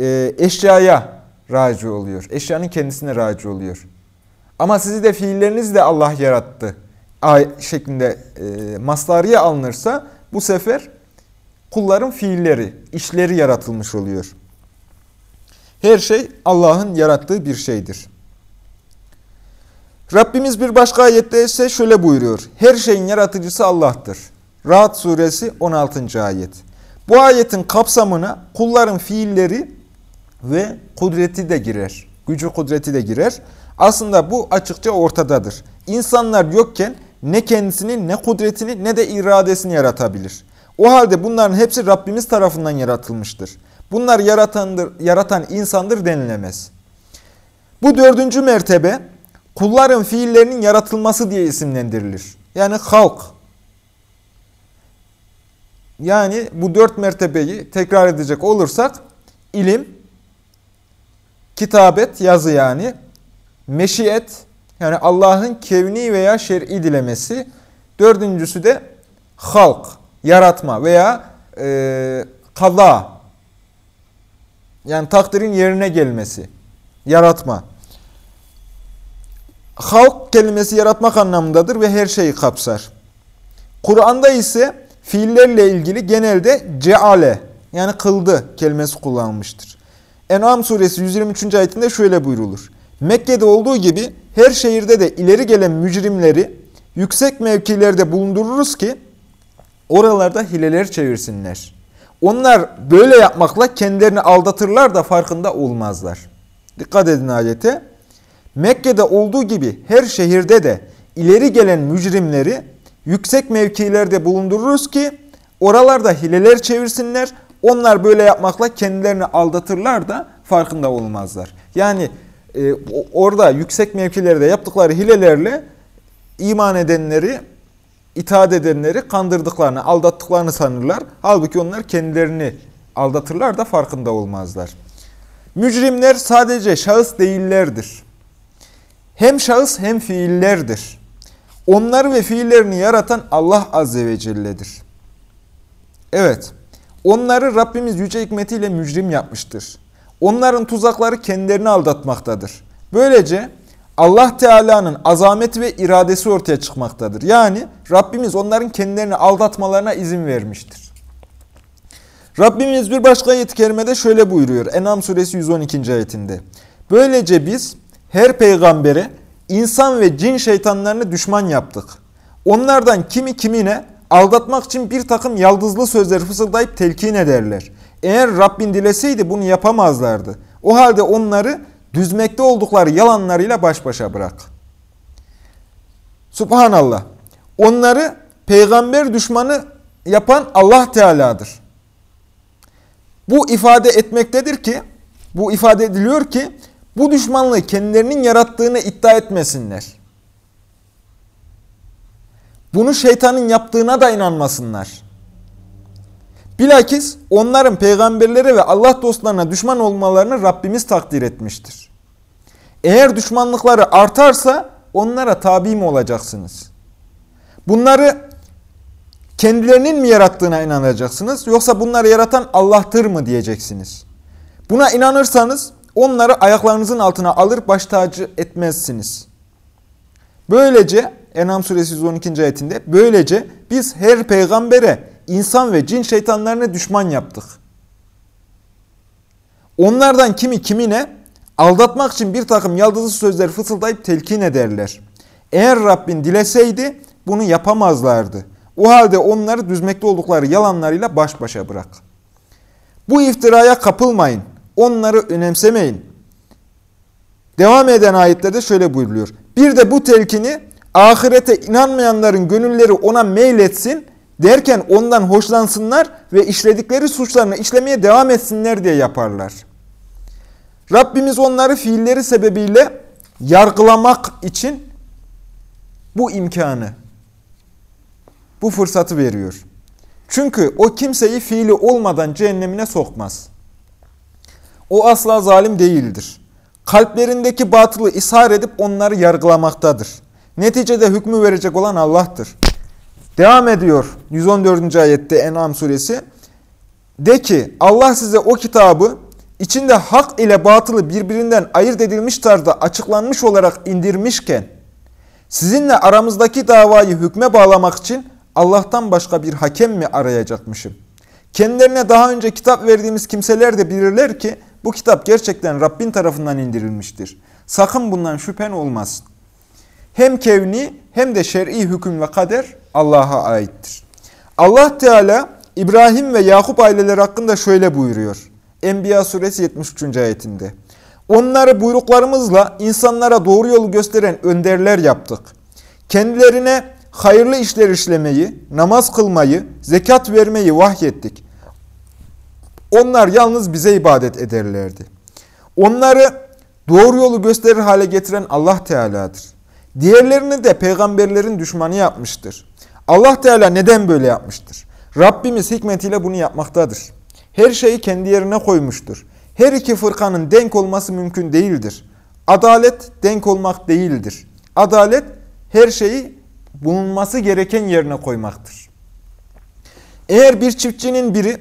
e, eşyaya raci oluyor. Eşyanın kendisine raci oluyor. Ama sizi de fiilleriniz de Allah yarattı şeklinde e, maslarıya alınırsa bu sefer kulların fiilleri, işleri yaratılmış oluyor. Her şey Allah'ın yarattığı bir şeydir. Rabbimiz bir başka ayette ise şöyle buyuruyor. Her şeyin yaratıcısı Allah'tır. Rahat suresi 16. ayet. Bu ayetin kapsamına kulların fiilleri ve kudreti de girer. Gücü kudreti de girer. Aslında bu açıkça ortadadır. İnsanlar yokken ne kendisini ne kudretini ne de iradesini yaratabilir. O halde bunların hepsi Rabbimiz tarafından yaratılmıştır. Bunlar yaratandır, yaratan insandır denilemez. Bu dördüncü mertebe kulların fiillerinin yaratılması diye isimlendirilir. Yani halk. Yani bu dört mertebeyi tekrar edecek olursak ilim, kitabet, yazı yani, meşiyet, yani Allah'ın kevni veya şer'i dilemesi, dördüncüsü de halk, yaratma veya e, kaza, yani takdirin yerine gelmesi, yaratma. Halk kelimesi yaratmak anlamındadır ve her şeyi kapsar. Kur'an'da ise fiillerle ilgili genelde ceale yani kıldı kelimesi kullanılmıştır. En'am suresi 123. ayetinde şöyle buyrulur. Mekke'de olduğu gibi her şehirde de ileri gelen mücrimleri yüksek mevkilerde bulundururuz ki oralarda hileler çevirsinler. Onlar böyle yapmakla kendilerini aldatırlar da farkında olmazlar. Dikkat edin ayete. Mekke'de olduğu gibi her şehirde de ileri gelen mücrimleri yüksek mevkilerde bulundururuz ki oralarda hileler çevirsinler. Onlar böyle yapmakla kendilerini aldatırlar da farkında olmazlar. Yani e, orada yüksek mevkilerde yaptıkları hilelerle iman edenleri, itaat edenleri kandırdıklarını, aldattıklarını sanırlar. Halbuki onlar kendilerini aldatırlar da farkında olmazlar. Mücrimler sadece şahıs değillerdir. Hem şahıs hem fiillerdir. Onları ve fiillerini yaratan Allah Azze ve Celle'dir. Evet, onları Rabbimiz yüce hikmetiyle mücrim yapmıştır. Onların tuzakları kendilerini aldatmaktadır. Böylece Allah Teala'nın azameti ve iradesi ortaya çıkmaktadır. Yani Rabbimiz onların kendilerini aldatmalarına izin vermiştir. Rabbimiz bir başka ayet-i kerimede şöyle buyuruyor. Enam suresi 112. ayetinde. Böylece biz her peygambere insan ve cin şeytanlarını düşman yaptık. Onlardan kimi kimine aldatmak için bir takım yaldızlı sözler fısıldayıp telkin ederler. Eğer Rabbin dileseydi bunu yapamazlardı. O halde onları düzmekte oldukları yalanlarıyla baş başa bırak. Subhanallah. Onları peygamber düşmanı yapan Allah Teala'dır. Bu ifade etmektedir ki, bu ifade ediliyor ki, bu düşmanlığı kendilerinin yarattığını iddia etmesinler. Bunu şeytanın yaptığına da inanmasınlar. Bilakis onların peygamberlere ve Allah dostlarına düşman olmalarını Rabbimiz takdir etmiştir. Eğer düşmanlıkları artarsa onlara tabi mi olacaksınız? Bunları kendilerinin mi yarattığına inanacaksınız yoksa bunları yaratan Allah'tır mı diyeceksiniz? Buna inanırsanız onları ayaklarınızın altına alır baş tacı etmezsiniz. Böylece Enam suresi 112. ayetinde böylece biz her peygambere insan ve cin şeytanlarını düşman yaptık. Onlardan kimi kimine aldatmak için bir takım yaldızlı sözler fısıldayıp telkin ederler. Eğer Rabbin dileseydi bunu yapamazlardı. O halde onları düzmekte oldukları yalanlarıyla baş başa bırak. Bu iftiraya kapılmayın. Onları önemsemeyin. Devam eden ayetlerde şöyle buyuruluyor. Bir de bu telkini ahirete inanmayanların gönülleri ona meyletsin derken ondan hoşlansınlar ve işledikleri suçlarını işlemeye devam etsinler diye yaparlar. Rabbimiz onları fiilleri sebebiyle yargılamak için bu imkanı, bu fırsatı veriyor. Çünkü o kimseyi fiili olmadan cehennemine sokmaz. O asla zalim değildir. Kalplerindeki batılı ishar edip onları yargılamaktadır. Neticede hükmü verecek olan Allah'tır. Devam ediyor 114. ayette En'am suresi. De ki Allah size o kitabı içinde hak ile batılı birbirinden ayırt edilmiş tarzda açıklanmış olarak indirmişken Sizinle aramızdaki davayı hükme bağlamak için Allah'tan başka bir hakem mi arayacakmışım? Kendilerine daha önce kitap verdiğimiz kimseler de bilirler ki bu kitap gerçekten Rabbin tarafından indirilmiştir. Sakın bundan şüphen olmasın. Hem kevni hem de şer'i hüküm ve kader Allah'a aittir. Allah Teala İbrahim ve Yakup aileleri hakkında şöyle buyuruyor. Enbiya suresi 73. ayetinde. Onları buyruklarımızla insanlara doğru yolu gösteren önderler yaptık. Kendilerine hayırlı işler işlemeyi, namaz kılmayı, zekat vermeyi vahyettik. Onlar yalnız bize ibadet ederlerdi. Onları doğru yolu gösterir hale getiren Allah Teala'dır. Diğerlerini de peygamberlerin düşmanı yapmıştır. Allah Teala neden böyle yapmıştır? Rabbimiz hikmetiyle bunu yapmaktadır. Her şeyi kendi yerine koymuştur. Her iki fırkanın denk olması mümkün değildir. Adalet denk olmak değildir. Adalet her şeyi bulunması gereken yerine koymaktır. Eğer bir çiftçinin biri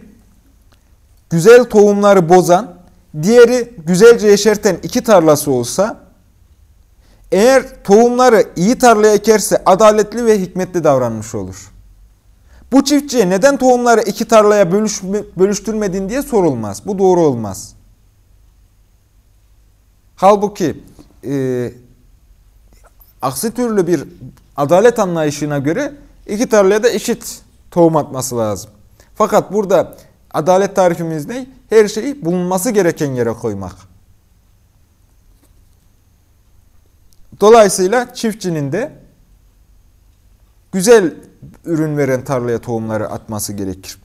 güzel tohumları bozan, diğeri güzelce yeşerten iki tarlası olsa, eğer tohumları iyi tarlaya ekerse adaletli ve hikmetli davranmış olur. Bu çiftçiye neden tohumları iki tarlaya bölüş, bölüştürmedin diye sorulmaz. Bu doğru olmaz. Halbuki e, aksi türlü bir adalet anlayışına göre iki tarlaya da eşit tohum atması lazım. Fakat burada adalet tarifimiz ne? Her şeyi bulunması gereken yere koymak. Dolayısıyla çiftçinin de güzel ürün veren tarlaya tohumları atması gerekir.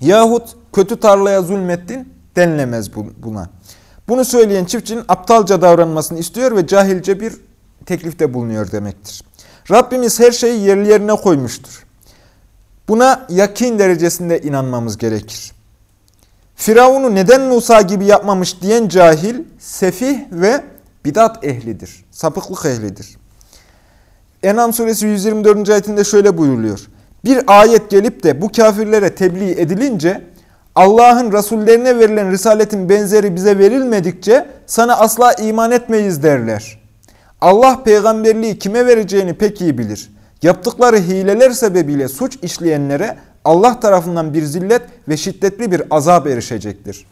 Yahut kötü tarlaya zulmettin denilemez buna. Bunu söyleyen çiftçinin aptalca davranmasını istiyor ve cahilce bir teklifte bulunuyor demektir. Rabbimiz her şeyi yerli yerine koymuştur. Buna yakin derecesinde inanmamız gerekir. Firavun'u neden Musa gibi yapmamış diyen cahil, sefih ve bidat ehlidir. Sapıklık ehlidir. Enam suresi 124. ayetinde şöyle buyuruluyor. Bir ayet gelip de bu kafirlere tebliğ edilince Allah'ın Resullerine verilen risaletin benzeri bize verilmedikçe sana asla iman etmeyiz derler. Allah peygamberliği kime vereceğini pek iyi bilir. Yaptıkları hileler sebebiyle suç işleyenlere Allah tarafından bir zillet ve şiddetli bir azap erişecektir.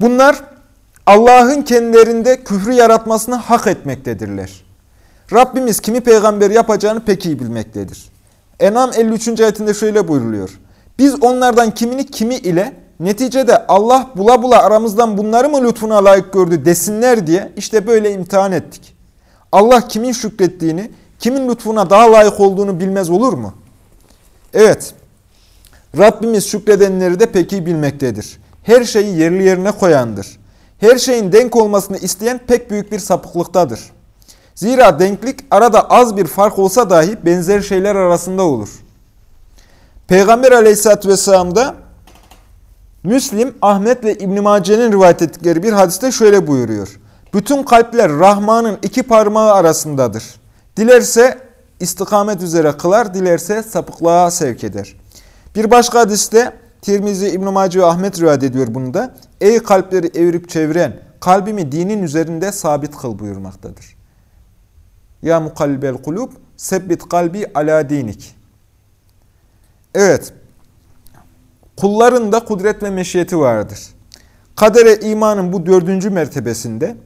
Bunlar Allah'ın kendilerinde küfrü yaratmasını hak etmektedirler. Rabbimiz kimi peygamber yapacağını pek iyi bilmektedir. Enam 53. ayetinde şöyle buyruluyor. Biz onlardan kimini kimi ile neticede Allah bula bula aramızdan bunları mı lütfuna layık gördü desinler diye işte böyle imtihan ettik. Allah kimin şükrettiğini, kimin lütfuna daha layık olduğunu bilmez olur mu? Evet, Rabbimiz şükredenleri de pek iyi bilmektedir. Her şeyi yerli yerine koyandır. Her şeyin denk olmasını isteyen pek büyük bir sapıklıktadır. Zira denklik arada az bir fark olsa dahi benzer şeyler arasında olur. Peygamber aleyhissalatü vesselam'da Müslim, Ahmet ve İbn-i Mace'nin rivayet ettikleri bir hadiste şöyle buyuruyor. Bütün kalpler Rahman'ın iki parmağı arasındadır. Dilerse istikamet üzere kılar, dilerse sapıklığa sevk eder. Bir başka hadiste Tirmizi, İbn-i Mace ve Ahmet rivayet ediyor bunu da. Ey kalpleri evirip çeviren, kalbimi dinin üzerinde sabit kıl buyurmaktadır. Ya mukallibel kulub, sebbit kalbi ala dinik. Evet, kulların da kudret ve meşiyeti vardır. Kadere imanın bu dördüncü mertebesinde,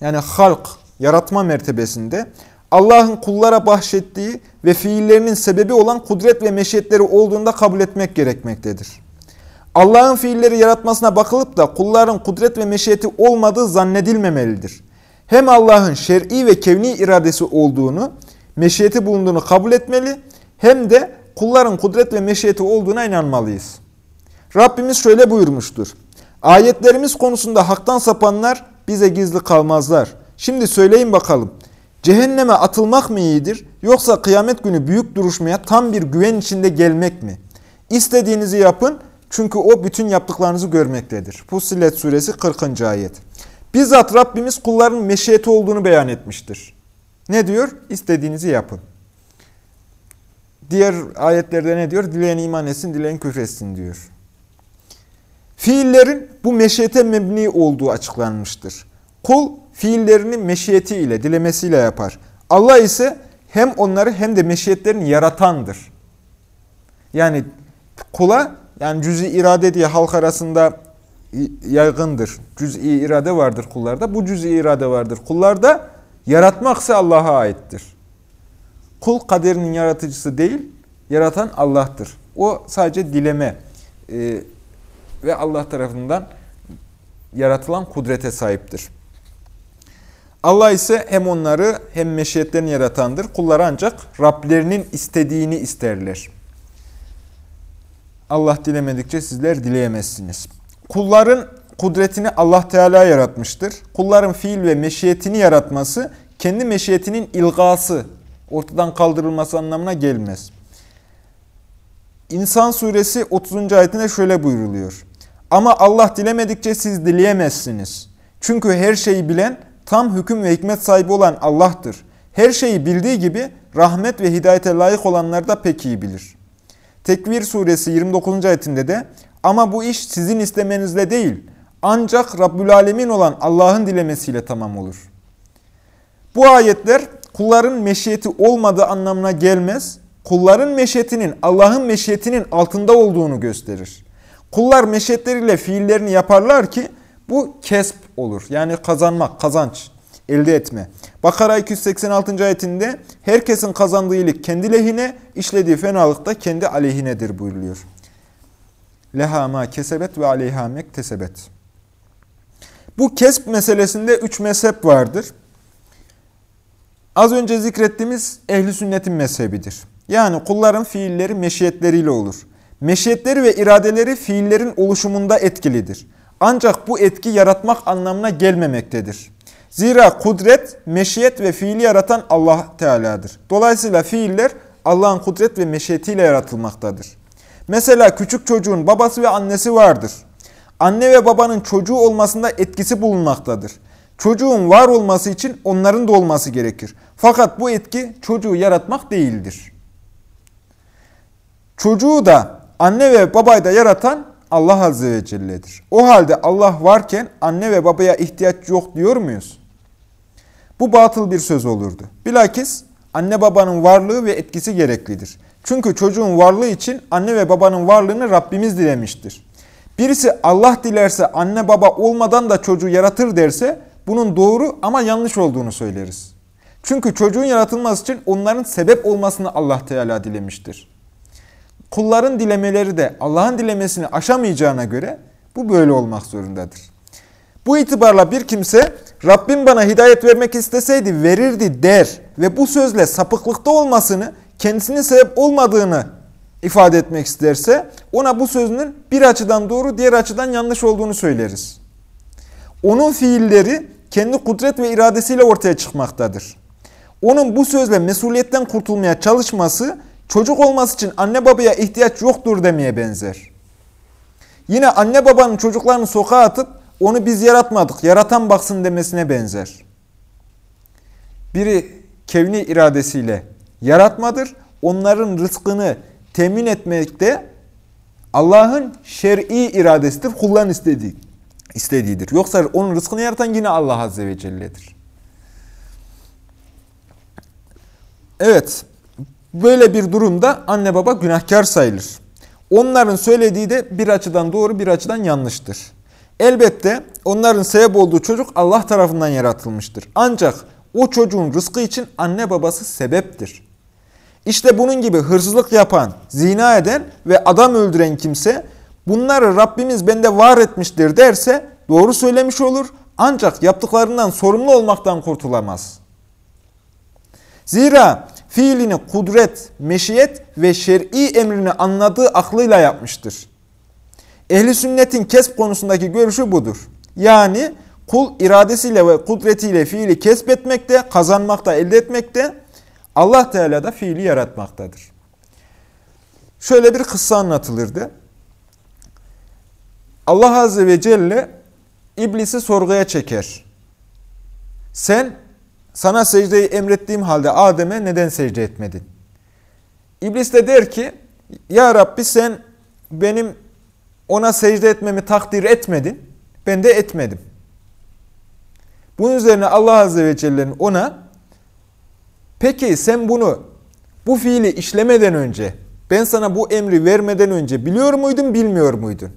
yani halk, yaratma mertebesinde, Allah'ın kullara bahşettiği ve fiillerinin sebebi olan kudret ve meşiyetleri olduğunda kabul etmek gerekmektedir. Allah'ın fiilleri yaratmasına bakılıp da kulların kudret ve meşiyeti olmadığı zannedilmemelidir. Hem Allah'ın şer'i ve kevni iradesi olduğunu, meşiyeti bulunduğunu kabul etmeli, hem de kulların kudret ve meşiyeti olduğuna inanmalıyız. Rabbimiz şöyle buyurmuştur. Ayetlerimiz konusunda haktan sapanlar bize gizli kalmazlar. Şimdi söyleyin bakalım. Cehenneme atılmak mı iyidir yoksa kıyamet günü büyük duruşmaya tam bir güven içinde gelmek mi? İstediğinizi yapın çünkü o bütün yaptıklarınızı görmektedir. Fussilet suresi 40. ayet. Bizzat Rabbimiz kulların meşiyeti olduğunu beyan etmiştir. Ne diyor? İstediğinizi yapın. Diğer ayetlerde ne diyor? Dileyen iman etsin, dileyen küfretsin diyor. Fiillerin bu meşiyete mebni olduğu açıklanmıştır. Kul fiillerini meşiyeti ile, dilemesiyle yapar. Allah ise hem onları hem de meşiyetlerini yaratandır. Yani kula, yani cüz-i irade diye halk arasında yaygındır. Cüz-i irade vardır kullarda. Bu cüz-i irade vardır. Kullarda yaratmaksa Allah'a aittir. Kul kaderinin yaratıcısı değil, yaratan Allah'tır. O sadece dileme e, ve Allah tarafından yaratılan kudrete sahiptir. Allah ise hem onları hem meşiyetlerini yaratandır. Kulları ancak Rablerinin istediğini isterler. Allah dilemedikçe sizler dileyemezsiniz. Kulların kudretini Allah Teala yaratmıştır. Kulların fiil ve meşiyetini yaratması, kendi meşiyetinin ilgası, ortadan kaldırılması anlamına gelmez. İnsan suresi 30. ayetinde şöyle buyruluyor. Ama Allah dilemedikçe siz dileyemezsiniz. Çünkü her şeyi bilen, tam hüküm ve hikmet sahibi olan Allah'tır. Her şeyi bildiği gibi rahmet ve hidayete layık olanları da pek iyi bilir. Tekvir suresi 29. ayetinde de ama bu iş sizin istemenizle değil ancak Rabbül Alemin olan Allah'ın dilemesiyle tamam olur. Bu ayetler kulların meşiyeti olmadığı anlamına gelmez. Kulların meşiyetinin Allah'ın meşiyetinin altında olduğunu gösterir. Kullar meşiyetleriyle fiillerini yaparlar ki bu kesp olur. Yani kazanmak, kazanç, elde etme. Bakara 286. ayetinde herkesin kazandığı iyilik kendi lehine, işlediği fenalık da kendi aleyhinedir buyuruluyor. Leha ma kesebet ve aleyha mektesebet. Bu kesp meselesinde üç mezhep vardır. Az önce zikrettiğimiz ehli sünnetin mezhebidir. Yani kulların fiilleri meşiyetleriyle olur. Meşiyetleri ve iradeleri fiillerin oluşumunda etkilidir. Ancak bu etki yaratmak anlamına gelmemektedir. Zira kudret, meşiyet ve fiili yaratan Allah Teala'dır. Dolayısıyla fiiller Allah'ın kudret ve meşiyetiyle yaratılmaktadır. Mesela küçük çocuğun babası ve annesi vardır. Anne ve babanın çocuğu olmasında etkisi bulunmaktadır. Çocuğun var olması için onların da olması gerekir. Fakat bu etki çocuğu yaratmak değildir. Çocuğu da anne ve babayı da yaratan Allah Azze ve Celle'dir. O halde Allah varken anne ve babaya ihtiyaç yok diyor muyuz? Bu batıl bir söz olurdu. Bilakis anne babanın varlığı ve etkisi gereklidir. Çünkü çocuğun varlığı için anne ve babanın varlığını Rabbimiz dilemiştir. Birisi Allah dilerse anne baba olmadan da çocuğu yaratır derse bunun doğru ama yanlış olduğunu söyleriz. Çünkü çocuğun yaratılması için onların sebep olmasını Allah Teala dilemiştir. Kulların dilemeleri de Allah'ın dilemesini aşamayacağına göre bu böyle olmak zorundadır. Bu itibarla bir kimse Rabbim bana hidayet vermek isteseydi verirdi der ve bu sözle sapıklıkta olmasını kendisinin sebep olmadığını ifade etmek isterse ona bu sözünün bir açıdan doğru diğer açıdan yanlış olduğunu söyleriz. Onun fiilleri kendi kudret ve iradesiyle ortaya çıkmaktadır. Onun bu sözle mesuliyetten kurtulmaya çalışması çocuk olması için anne babaya ihtiyaç yoktur demeye benzer. Yine anne babanın çocuklarını sokağa atıp onu biz yaratmadık, yaratan baksın demesine benzer. Biri kevni iradesiyle yaratmadır, onların rızkını temin etmekte Allah'ın şer'i iradesidir, kulların istediği, istediğidir. Yoksa onun rızkını yaratan yine Allah Azze ve Celle'dir. Evet, böyle bir durumda anne baba günahkar sayılır. Onların söylediği de bir açıdan doğru, bir açıdan yanlıştır. Elbette onların sebep olduğu çocuk Allah tarafından yaratılmıştır. Ancak o çocuğun rızkı için anne babası sebeptir. İşte bunun gibi hırsızlık yapan, zina eden ve adam öldüren kimse bunları Rabbimiz bende var etmiştir derse doğru söylemiş olur ancak yaptıklarından sorumlu olmaktan kurtulamaz. Zira fiilini kudret, meşiyet ve şer'i emrini anladığı aklıyla yapmıştır. Ehli sünnetin kesp konusundaki görüşü budur. Yani kul iradesiyle ve kudretiyle fiili kesbetmekte, kazanmakta, elde etmekte, Allah Teala da fiili yaratmaktadır. Şöyle bir kıssa anlatılırdı. Allah Azze ve Celle iblisi sorguya çeker. Sen sana secdeyi emrettiğim halde Adem'e neden secde etmedin? İblis de der ki, Ya Rabbi sen benim ona secde etmemi takdir etmedin, ben de etmedim. Bunun üzerine Allah Azze ve Celle'nin ona peki sen bunu bu fiili işlemeden önce ben sana bu emri vermeden önce biliyor muydun bilmiyor muydun?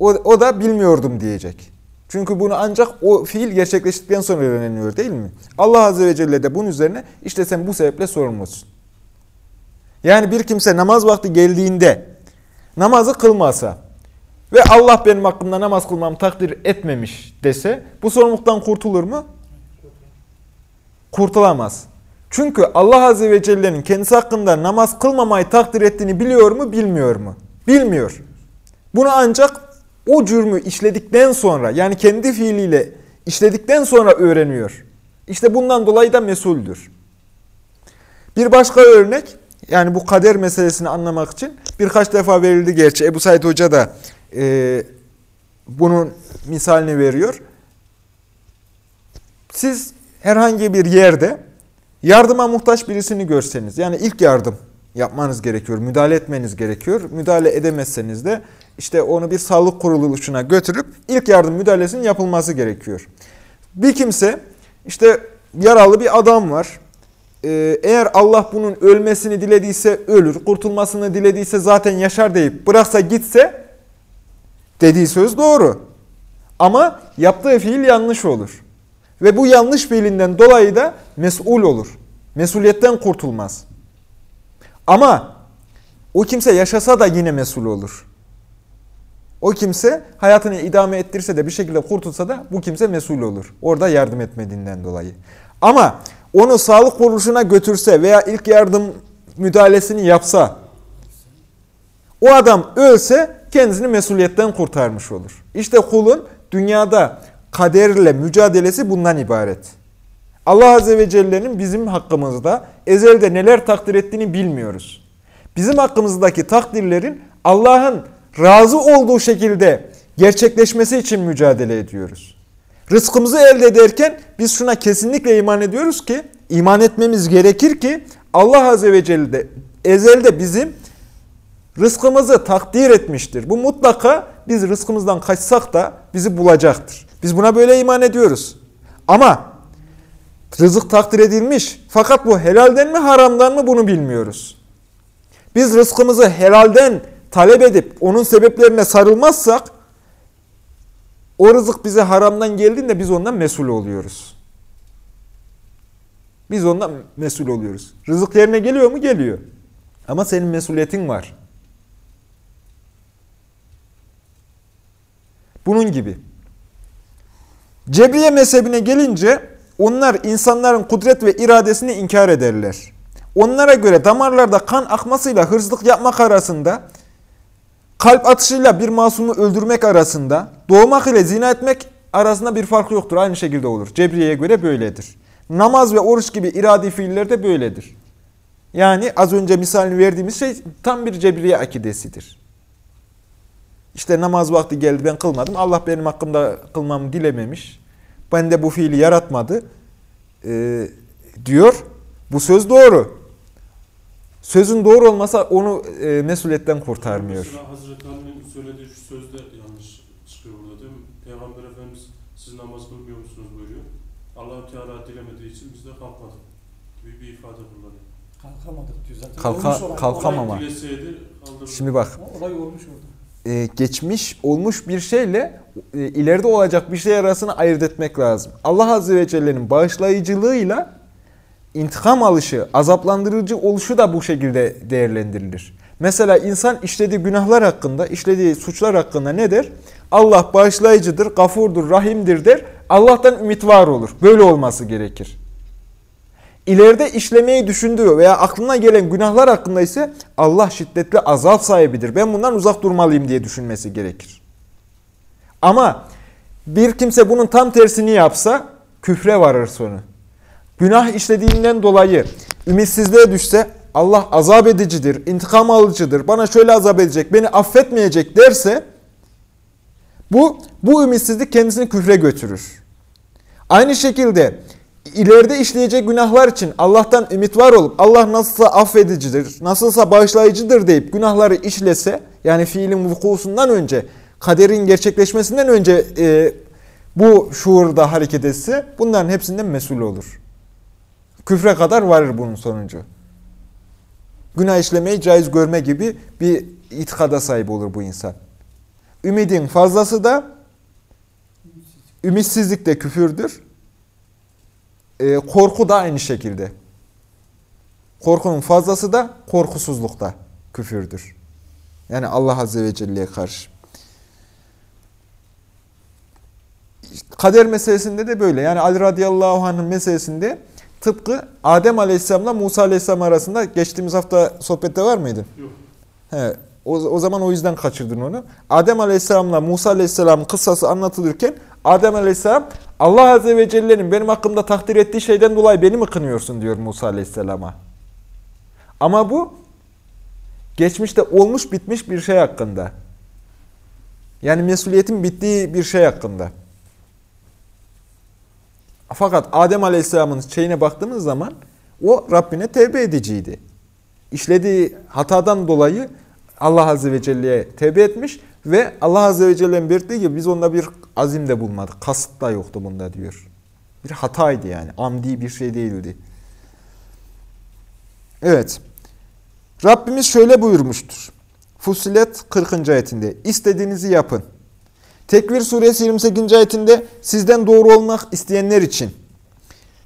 O, o da bilmiyordum diyecek. Çünkü bunu ancak o fiil gerçekleştikten sonra öğreniliyor değil mi? Allah Azze ve Celle de bunun üzerine işte sen bu sebeple sorumlusun. Yani bir kimse namaz vakti geldiğinde namazı kılmasa ve Allah benim hakkımda namaz kılmamı takdir etmemiş dese bu sorumluluktan kurtulur mu? Kurtulamaz. Çünkü Allah Azze ve Celle'nin kendisi hakkında namaz kılmamayı takdir ettiğini biliyor mu, bilmiyor mu? Bilmiyor. Bunu ancak o cürmü işledikten sonra yani kendi fiiliyle işledikten sonra öğreniyor. İşte bundan dolayı da mesuldür. Bir başka örnek yani bu kader meselesini anlamak için birkaç defa verildi gerçi. Ebu Said Hoca da e, bunun misalini veriyor. Siz herhangi bir yerde yardıma muhtaç birisini görseniz, yani ilk yardım yapmanız gerekiyor, müdahale etmeniz gerekiyor. Müdahale edemezseniz de işte onu bir sağlık kuruluşuna götürüp ilk yardım müdahalesinin yapılması gerekiyor. Bir kimse işte yaralı bir adam var. Ee, eğer Allah bunun ölmesini dilediyse ölür, kurtulmasını dilediyse zaten yaşar deyip bıraksa gitse dediği söz doğru. Ama yaptığı fiil yanlış olur. Ve bu yanlış fiilinden dolayı da mesul olur. Mesuliyetten kurtulmaz. Ama o kimse yaşasa da yine mesul olur. O kimse hayatını idame ettirse de bir şekilde kurtulsa da bu kimse mesul olur. Orada yardım etmediğinden dolayı. Ama onu sağlık kuruluşuna götürse veya ilk yardım müdahalesini yapsa, o adam ölse kendisini mesuliyetten kurtarmış olur. İşte kulun dünyada kaderle mücadelesi bundan ibaret. Allah Azze ve Celle'nin bizim hakkımızda ezelde neler takdir ettiğini bilmiyoruz. Bizim hakkımızdaki takdirlerin Allah'ın razı olduğu şekilde gerçekleşmesi için mücadele ediyoruz. Rızkımızı elde ederken biz şuna kesinlikle iman ediyoruz ki, iman etmemiz gerekir ki Allah Azze ve Celle de ezelde bizim rızkımızı takdir etmiştir. Bu mutlaka biz rızkımızdan kaçsak da bizi bulacaktır. Biz buna böyle iman ediyoruz. Ama rızık takdir edilmiş fakat bu helalden mi haramdan mı bunu bilmiyoruz. Biz rızkımızı helalden talep edip onun sebeplerine sarılmazsak o rızık bize haramdan geldiğinde biz ondan mesul oluyoruz. Biz ondan mesul oluyoruz. Rızık yerine geliyor mu? Geliyor. Ama senin mesuliyetin var. Bunun gibi. Cebriye mezhebine gelince onlar insanların kudret ve iradesini inkar ederler. Onlara göre damarlarda kan akmasıyla hırsızlık yapmak arasında, kalp atışıyla bir masumu öldürmek arasında, doğmak ile zina etmek arasında bir fark yoktur. Aynı şekilde olur. Cebriye'ye göre böyledir. Namaz ve oruç gibi iradi fiiller de böyledir. Yani az önce misalini verdiğimiz şey tam bir cebriye akidesidir. İşte namaz vakti geldi ben kılmadım. Allah benim hakkımda kılmamı dilememiş. Ben de bu fiili yaratmadı. Ee, diyor. Bu söz doğru. Sözün doğru olmasa onu e, mesuliyetten kurtarmıyor. Mesela Hazreti Ali'nin söylediği şu söz de yanlış çıkıyor burada değil mi? Peygamber Efendimiz siz namaz kılmıyor musunuz buyuruyor. allah Teala dilemediği için biz de kalkmadık gibi bir ifade kullanıyor. Kalkamadık diyor zaten. Kalka- kalkamama. Olay dileseydi kaldırır. Şimdi bak Olay olmuş orada. E, geçmiş olmuş bir şeyle e, ileride olacak bir şey arasını ayırt etmek lazım. Allah Azze ve Celle'nin bağışlayıcılığıyla intikam alışı, azaplandırıcı oluşu da bu şekilde değerlendirilir. Mesela insan işlediği günahlar hakkında, işlediği suçlar hakkında ne der? Allah bağışlayıcıdır, gafurdur, rahimdir der. Allah'tan ümit var olur. Böyle olması gerekir. İleride işlemeyi düşündüğü veya aklına gelen günahlar hakkında ise Allah şiddetli azap sahibidir. Ben bundan uzak durmalıyım diye düşünmesi gerekir. Ama bir kimse bunun tam tersini yapsa küfre varır sonu. Günah işlediğinden dolayı ümitsizliğe düşse Allah azap edicidir, intikam alıcıdır, bana şöyle azap edecek, beni affetmeyecek derse bu, bu ümitsizlik kendisini küfre götürür. Aynı şekilde ileride işleyecek günahlar için Allah'tan ümit var olup Allah nasılsa affedicidir, nasılsa bağışlayıcıdır deyip günahları işlese yani fiilin vukusundan önce, kaderin gerçekleşmesinden önce e, bu şuurda hareket etse bunların hepsinden mesul olur. Küfre kadar varır bunun sonucu. Günah işlemeyi caiz görme gibi bir itikada sahip olur bu insan. Ümidin fazlası da ümitsizlik de küfürdür. E, korku da aynı şekilde. Korkunun fazlası da korkusuzluk da küfürdür. Yani Allah Azze ve Celle'ye karşı. Kader meselesinde de böyle. Yani Ali radıyallahu anh'ın meselesinde tıpkı Adem aleyhisselamla Musa aleyhisselam arasında geçtiğimiz hafta sohbette var mıydı? Yok. He, o, o zaman o yüzden kaçırdın onu. Adem aleyhisselamla Musa aleyhisselamın kıssası anlatılırken Adem aleyhisselam Allah azze ve celle'nin benim hakkımda takdir ettiği şeyden dolayı beni mi kınıyorsun diyor Musa aleyhisselama. Ama bu geçmişte olmuş bitmiş bir şey hakkında. Yani mesuliyetin bittiği bir şey hakkında. Fakat Adem Aleyhisselam'ın şeyine baktığımız zaman o Rabbine tevbe ediciydi. İşlediği hatadan dolayı Allah Azze ve Celle'ye tevbe etmiş ve Allah Azze ve Celle'nin belirttiği gibi biz onda bir azim de bulmadık. Kasıt da yoktu bunda diyor. Bir hataydı yani. Amdi bir şey değildi. Evet. Rabbimiz şöyle buyurmuştur. Fusilet 40. ayetinde. İstediğinizi yapın. Tekvir suresi 28. ayetinde sizden doğru olmak isteyenler için.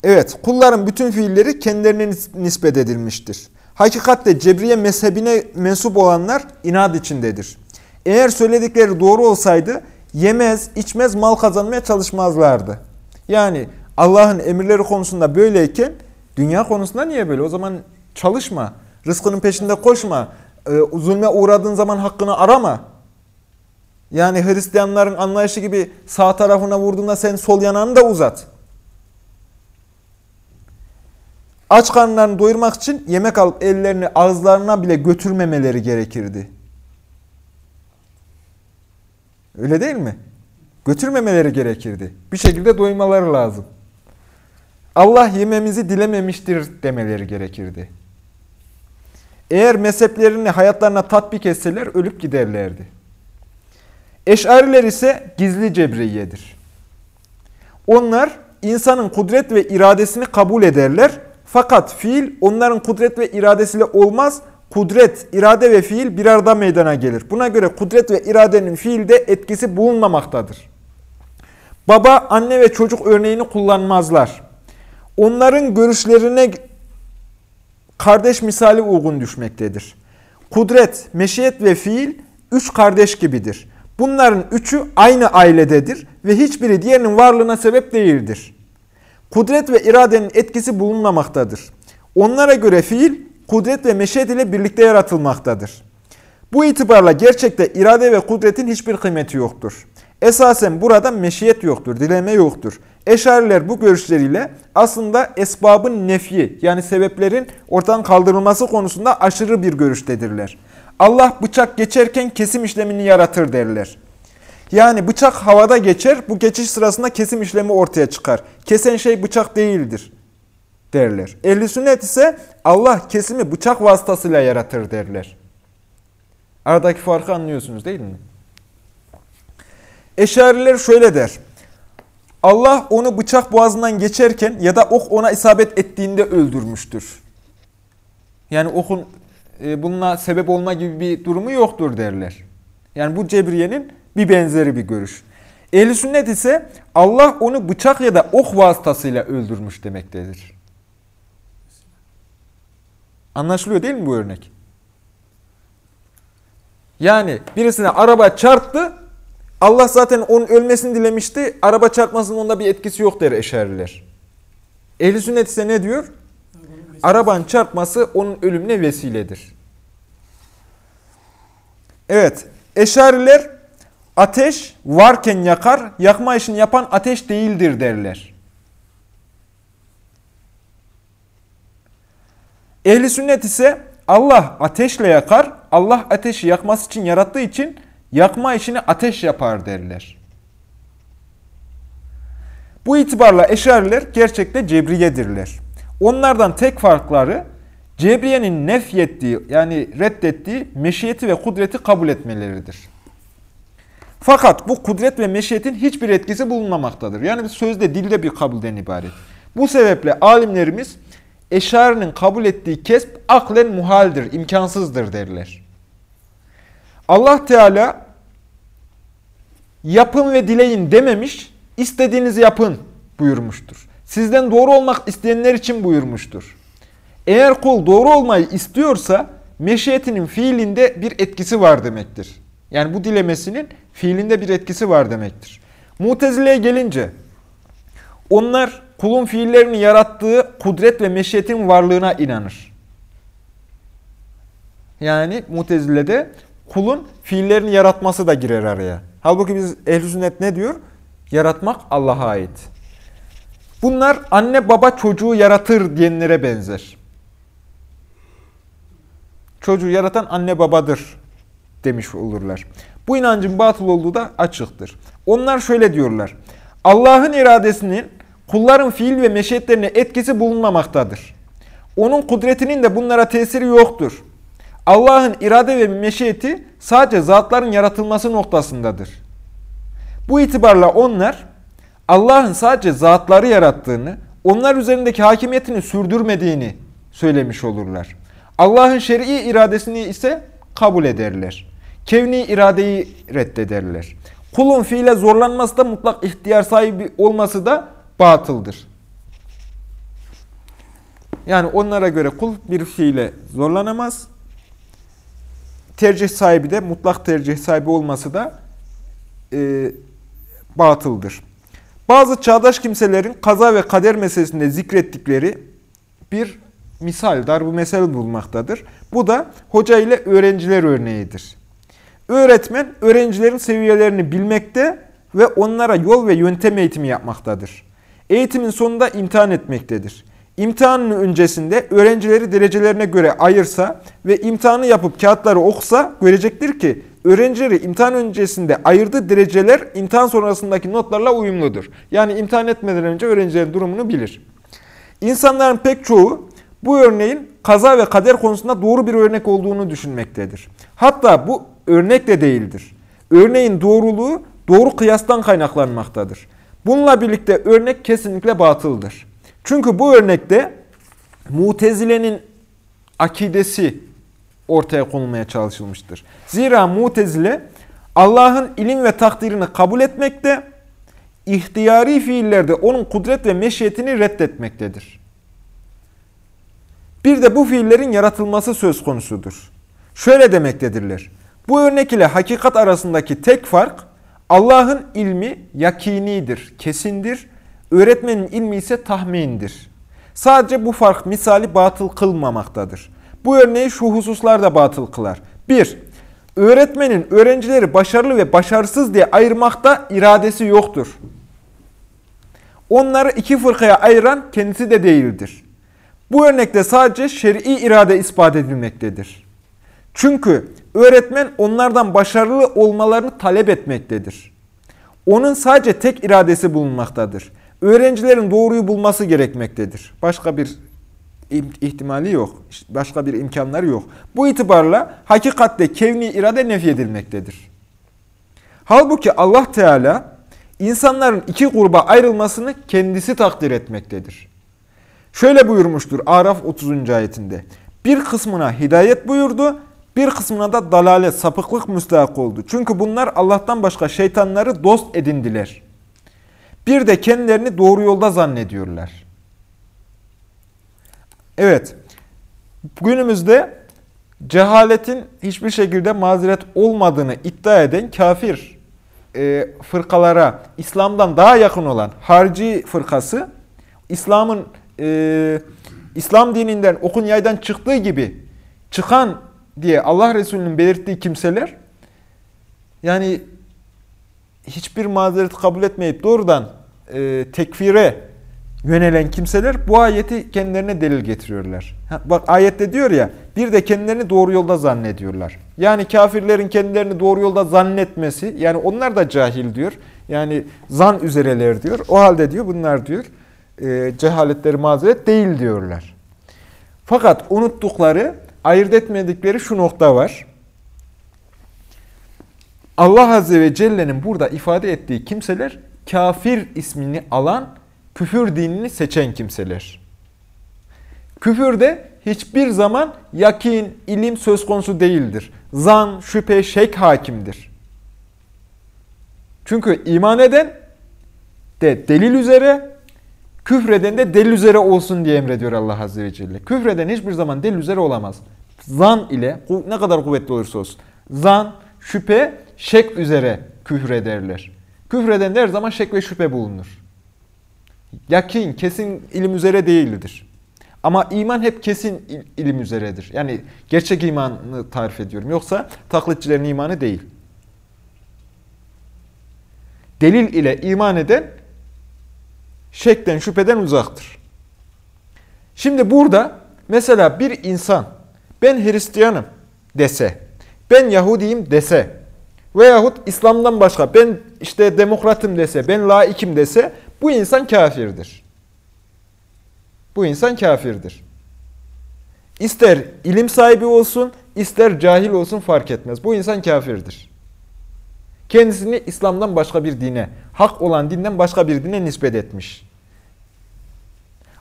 Evet, kulların bütün fiilleri kendilerine nispet edilmiştir. Hakikatte Cebriye mezhebine mensup olanlar inat içindedir. Eğer söyledikleri doğru olsaydı yemez, içmez, mal kazanmaya çalışmazlardı. Yani Allah'ın emirleri konusunda böyleyken dünya konusunda niye böyle? O zaman çalışma, rızkının peşinde koşma, e, zulme uğradığın zaman hakkını arama. Yani Hristiyanların anlayışı gibi sağ tarafına vurduğunda sen sol yanağını da uzat. Aç karnlarını doyurmak için yemek alıp ellerini ağızlarına bile götürmemeleri gerekirdi. Öyle değil mi? Götürmemeleri gerekirdi. Bir şekilde doymaları lazım. Allah yememizi dilememiştir demeleri gerekirdi. Eğer mezheplerini hayatlarına tatbik etseler ölüp giderlerdi. Eşariler ise gizli cebriyedir. Onlar insanın kudret ve iradesini kabul ederler. Fakat fiil onların kudret ve iradesiyle olmaz. Kudret, irade ve fiil bir arada meydana gelir. Buna göre kudret ve iradenin fiilde etkisi bulunmamaktadır. Baba, anne ve çocuk örneğini kullanmazlar. Onların görüşlerine kardeş misali uygun düşmektedir. Kudret, meşiyet ve fiil üç kardeş gibidir. Bunların üçü aynı ailededir ve hiçbiri diğerinin varlığına sebep değildir. Kudret ve iradenin etkisi bulunmamaktadır. Onlara göre fiil, kudret ve meşiyet ile birlikte yaratılmaktadır. Bu itibarla gerçekte irade ve kudretin hiçbir kıymeti yoktur. Esasen burada meşiyet yoktur, dileme yoktur. Eşariler bu görüşleriyle aslında esbabın nefyi yani sebeplerin ortadan kaldırılması konusunda aşırı bir görüştedirler. Allah bıçak geçerken kesim işlemini yaratır derler. Yani bıçak havada geçer, bu geçiş sırasında kesim işlemi ortaya çıkar. Kesen şey bıçak değildir derler. Ehli sünnet ise Allah kesimi bıçak vasıtasıyla yaratır derler. Aradaki farkı anlıyorsunuz değil mi? Eşariler şöyle der. Allah onu bıçak boğazından geçerken ya da ok ona isabet ettiğinde öldürmüştür. Yani okun e, bununla sebep olma gibi bir durumu yoktur derler. Yani bu Cebriye'nin bir benzeri bir görüş. Ehli sünnet ise Allah onu bıçak ya da ok vasıtasıyla öldürmüş demektedir. Anlaşılıyor değil mi bu örnek? Yani birisine araba çarptı, Allah zaten onun ölmesini dilemişti, araba çarpmasının onda bir etkisi yok der eşariler. Ehli sünnet ise ne diyor? Arabanın çarpması onun ölümüne vesiledir. Evet, eşariler ateş varken yakar, yakma işini yapan ateş değildir derler. Ehli sünnet ise Allah ateşle yakar, Allah ateşi yakması için yarattığı için yakma işini ateş yapar derler. Bu itibarla eşariler gerçekte cebriyedirler. Onlardan tek farkları Cebriye'nin nefyettiği yani reddettiği meşiyeti ve kudreti kabul etmeleridir. Fakat bu kudret ve meşiyetin hiçbir etkisi bulunmamaktadır. Yani sözde, dilde bir kabulden ibaret. Bu sebeple alimlerimiz Eşari'nin kabul ettiği kesp aklen muhaldir, imkansızdır derler. Allah Teala yapın ve dileyin dememiş, istediğinizi yapın buyurmuştur. Sizden doğru olmak isteyenler için buyurmuştur. Eğer kul doğru olmayı istiyorsa meşiyetinin fiilinde bir etkisi var demektir. Yani bu dilemesinin fiilinde bir etkisi var demektir. Mutezile'ye gelince onlar kulun fiillerini yarattığı kudret ve meşiyetin varlığına inanır. Yani Mutezile'de kulun fiillerini yaratması da girer araya. Halbuki biz ehl sünnet ne diyor? Yaratmak Allah'a ait. Bunlar anne baba çocuğu yaratır diyenlere benzer. Çocuğu yaratan anne babadır demiş olurlar. Bu inancın batıl olduğu da açıktır. Onlar şöyle diyorlar. Allah'ın iradesinin kulların fiil ve meşiyetlerine etkisi bulunmamaktadır. Onun kudretinin de bunlara tesiri yoktur. Allah'ın irade ve meşiyeti sadece zatların yaratılması noktasındadır. Bu itibarla onlar Allah'ın sadece zatları yarattığını, onlar üzerindeki hakimiyetini sürdürmediğini söylemiş olurlar. Allah'ın şer'i iradesini ise kabul ederler. Kevni iradeyi reddederler. Kulun fiile zorlanması da mutlak ihtiyar sahibi olması da batıldır. Yani onlara göre kul bir fiile zorlanamaz. Tercih sahibi de mutlak tercih sahibi olması da e, batıldır. Bazı çağdaş kimselerin kaza ve kader meselesinde zikrettikleri bir misal, darbu mesel bulmaktadır. Bu da hoca ile öğrenciler örneğidir. Öğretmen, öğrencilerin seviyelerini bilmekte ve onlara yol ve yöntem eğitimi yapmaktadır. Eğitimin sonunda imtihan etmektedir. İmtihanın öncesinde öğrencileri derecelerine göre ayırsa ve imtihanı yapıp kağıtları okusa görecektir ki öğrencileri imtihan öncesinde ayırdığı dereceler imtihan sonrasındaki notlarla uyumludur. Yani imtihan etmeden önce öğrencilerin durumunu bilir. İnsanların pek çoğu bu örneğin kaza ve kader konusunda doğru bir örnek olduğunu düşünmektedir. Hatta bu örnek de değildir. Örneğin doğruluğu doğru kıyastan kaynaklanmaktadır. Bununla birlikte örnek kesinlikle batıldır. Çünkü bu örnekte mutezilenin akidesi ortaya konulmaya çalışılmıştır. Zira mutezile Allah'ın ilim ve takdirini kabul etmekte, ihtiyari fiillerde onun kudret ve meşiyetini reddetmektedir. Bir de bu fiillerin yaratılması söz konusudur. Şöyle demektedirler. Bu örnek ile hakikat arasındaki tek fark Allah'ın ilmi yakinidir, kesindir. Öğretmenin ilmi ise tahmindir. Sadece bu fark misali batıl kılmamaktadır. Bu örneği şu hususlarda batıl kılar. 1. Öğretmenin öğrencileri başarılı ve başarısız diye ayırmakta iradesi yoktur. Onları iki fırkaya ayıran kendisi de değildir. Bu örnekte sadece şer'i irade ispat edilmektedir. Çünkü öğretmen onlardan başarılı olmalarını talep etmektedir. Onun sadece tek iradesi bulunmaktadır. Öğrencilerin doğruyu bulması gerekmektedir. Başka bir ihtimali yok. Başka bir imkanları yok. Bu itibarla hakikatte kevni irade nefi edilmektedir. Halbuki Allah Teala insanların iki gruba ayrılmasını kendisi takdir etmektedir. Şöyle buyurmuştur Araf 30. ayetinde. Bir kısmına hidayet buyurdu, bir kısmına da dalalet, sapıklık müstahak oldu. Çünkü bunlar Allah'tan başka şeytanları dost edindiler. Bir de kendilerini doğru yolda zannediyorlar. Evet, günümüzde cehaletin hiçbir şekilde mazeret olmadığını iddia eden kafir e, fırkalara, İslam'dan daha yakın olan harci fırkası, İslam'ın e, İslam dininden okun yaydan çıktığı gibi çıkan diye Allah Resulü'nün belirttiği kimseler yani hiçbir mazeret kabul etmeyip doğrudan e, tekfire yönelen kimseler bu ayeti kendilerine delil getiriyorlar. Ha, bak ayette diyor ya bir de kendilerini doğru yolda zannediyorlar. Yani kafirlerin kendilerini doğru yolda zannetmesi yani onlar da cahil diyor. Yani zan üzereler diyor. O halde diyor bunlar diyor e, cehaletleri mazeret değil diyorlar. Fakat unuttukları, ayırt etmedikleri şu nokta var. Allah Azze ve Celle'nin burada ifade ettiği kimseler kafir ismini alan, küfür dinini seçen kimseler. Küfürde hiçbir zaman yakin, ilim söz konusu değildir. Zan, şüphe, şek hakimdir. Çünkü iman eden de delil üzere, küfreden de delil üzere olsun diye emrediyor Allah Azze ve Celle. Küfreden hiçbir zaman delil üzere olamaz. Zan ile ne kadar kuvvetli olursa olsun. Zan, şüphe, şek üzere küfrederler. Küfreden de her zaman şek ve şüphe bulunur. Yakin, kesin ilim üzere değildir. Ama iman hep kesin ilim üzeredir. Yani gerçek imanı tarif ediyorum. Yoksa taklitçilerin imanı değil. Delil ile iman eden şekten, şüpheden uzaktır. Şimdi burada mesela bir insan ben Hristiyanım dese, ben Yahudiyim dese veyahut İslam'dan başka ben işte demokratım dese, ben laikim dese bu insan kafirdir. Bu insan kafirdir. İster ilim sahibi olsun, ister cahil olsun fark etmez. Bu insan kafirdir. Kendisini İslam'dan başka bir dine, hak olan dinden başka bir dine nispet etmiş.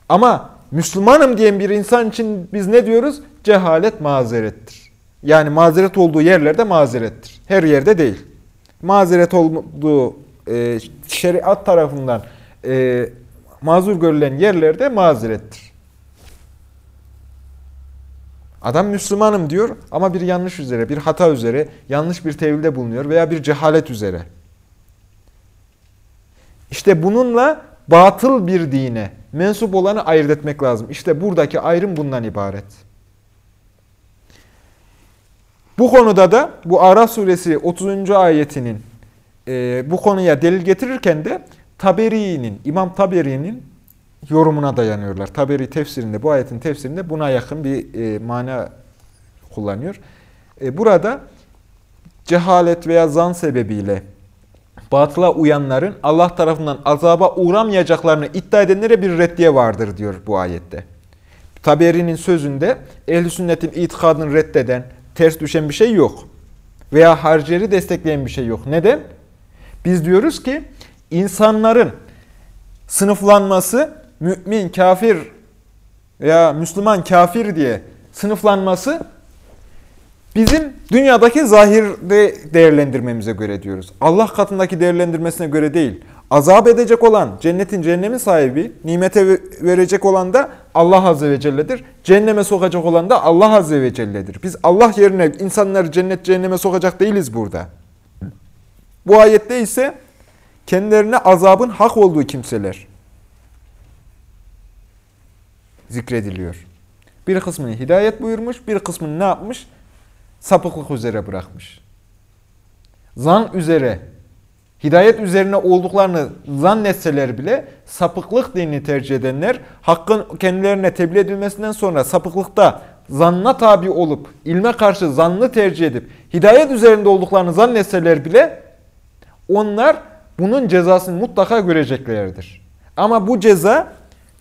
Ama Müslümanım diyen bir insan için biz ne diyoruz? Cehalet mazerettir. Yani mazeret olduğu yerlerde mazerettir. Her yerde değil. Mazeret olduğu e, şeriat tarafından e, mazur görülen yerlerde mazerettir. Adam Müslümanım diyor ama bir yanlış üzere, bir hata üzere, yanlış bir tevilde bulunuyor veya bir cehalet üzere. İşte bununla batıl bir dine mensup olanı ayırt etmek lazım. İşte buradaki ayrım bundan ibaret. Bu konuda da bu Araf suresi 30. ayetinin e, bu konuya delil getirirken de Taberi'nin, İmam Taberi'nin yorumuna dayanıyorlar. Taberi tefsirinde, bu ayetin tefsirinde buna yakın bir e, mana kullanıyor. E, burada cehalet veya zan sebebiyle batıla uyanların Allah tarafından azaba uğramayacaklarını iddia edenlere bir reddiye vardır diyor bu ayette. Taberi'nin sözünde ehl sünnetin itikadını reddeden, ters düşen bir şey yok. Veya harceri destekleyen bir şey yok. Neden? Biz diyoruz ki insanların sınıflanması mümin, kafir veya Müslüman, kafir diye sınıflanması bizim dünyadaki zahirde değerlendirmemize göre diyoruz. Allah katındaki değerlendirmesine göre değil. Azap edecek olan, cennetin cehennemin sahibi, nimete verecek olan da Allah Azze ve Celle'dir. Cehenneme sokacak olan da Allah Azze ve Celle'dir. Biz Allah yerine insanları cennet cehenneme sokacak değiliz burada. Bu ayette ise kendilerine azabın hak olduğu kimseler zikrediliyor. Bir kısmını hidayet buyurmuş, bir kısmını ne yapmış? Sapıklık üzere bırakmış. Zan üzere, hidayet üzerine olduklarını zannetseler bile sapıklık dinini tercih edenler, hakkın kendilerine tebliğ edilmesinden sonra sapıklıkta zanna tabi olup, ilme karşı zannı tercih edip, hidayet üzerinde olduklarını zannetseler bile, onlar bunun cezasını mutlaka göreceklerdir. Ama bu ceza,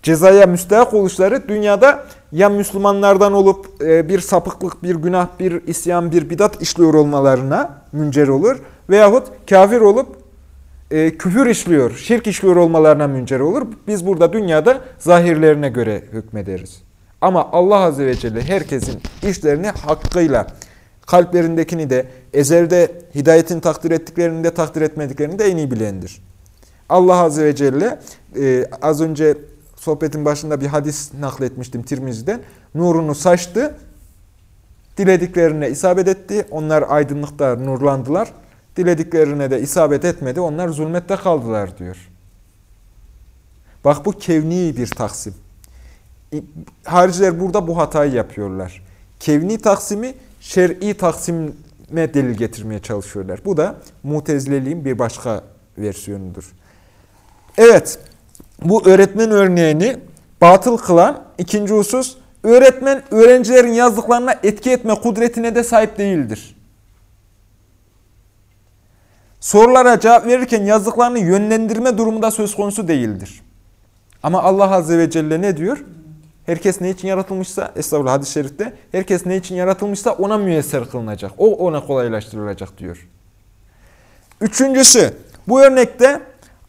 cezaya müstahak oluşları dünyada ya Müslümanlardan olup e, bir sapıklık, bir günah, bir isyan, bir bidat işliyor olmalarına müncer olur. Veyahut kafir olup e, küfür işliyor, şirk işliyor olmalarına müncer olur. Biz burada dünyada zahirlerine göre hükmederiz. Ama Allah Azze ve Celle herkesin işlerini hakkıyla, kalplerindekini de, ezelde hidayetin takdir ettiklerini de takdir etmediklerini de en iyi bilendir. Allah Azze ve Celle e, az önce sohbetin başında bir hadis nakletmiştim Tirmizi'den. Nurunu saçtı, dilediklerine isabet etti. Onlar aydınlıkta nurlandılar. Dilediklerine de isabet etmedi. Onlar zulmette kaldılar diyor. Bak bu kevni bir taksim. Hariciler burada bu hatayı yapıyorlar. Kevni taksimi şer'i taksime delil getirmeye çalışıyorlar. Bu da mutezileliğin bir başka versiyonudur. Evet, bu öğretmen örneğini batıl kılan ikinci husus, öğretmen öğrencilerin yazdıklarına etki etme kudretine de sahip değildir. Sorulara cevap verirken yazdıklarını yönlendirme durumu da söz konusu değildir. Ama Allah Azze ve Celle ne diyor? Herkes ne için yaratılmışsa, estağfurullah hadis-i şerifte, herkes ne için yaratılmışsa ona müyesser kılınacak. O ona kolaylaştırılacak diyor. Üçüncüsü, bu örnekte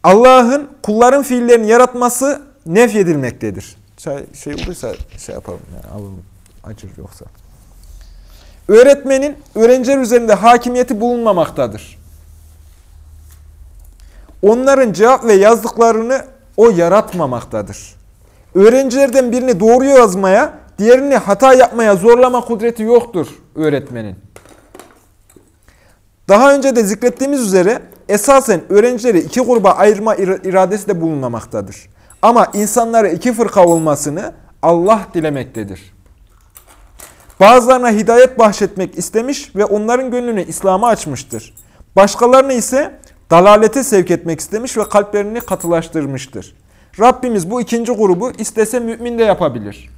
Allah'ın kulların fiillerini yaratması nefyedilmektedir. Şey, şey olursa şey yapalım yani alalım. Acır yoksa. Öğretmenin öğrenciler üzerinde hakimiyeti bulunmamaktadır. Onların cevap ve yazdıklarını o yaratmamaktadır. Öğrencilerden birini doğru yazmaya, diğerini hata yapmaya zorlama kudreti yoktur öğretmenin. Daha önce de zikrettiğimiz üzere esasen öğrencileri iki gruba ayırma iradesi de bulunmamaktadır. Ama insanları iki fırka olmasını Allah dilemektedir. Bazılarına hidayet bahşetmek istemiş ve onların gönlünü İslam'a açmıştır. Başkalarını ise dalalete sevk etmek istemiş ve kalplerini katılaştırmıştır. Rabbimiz bu ikinci grubu istese mümin de yapabilir.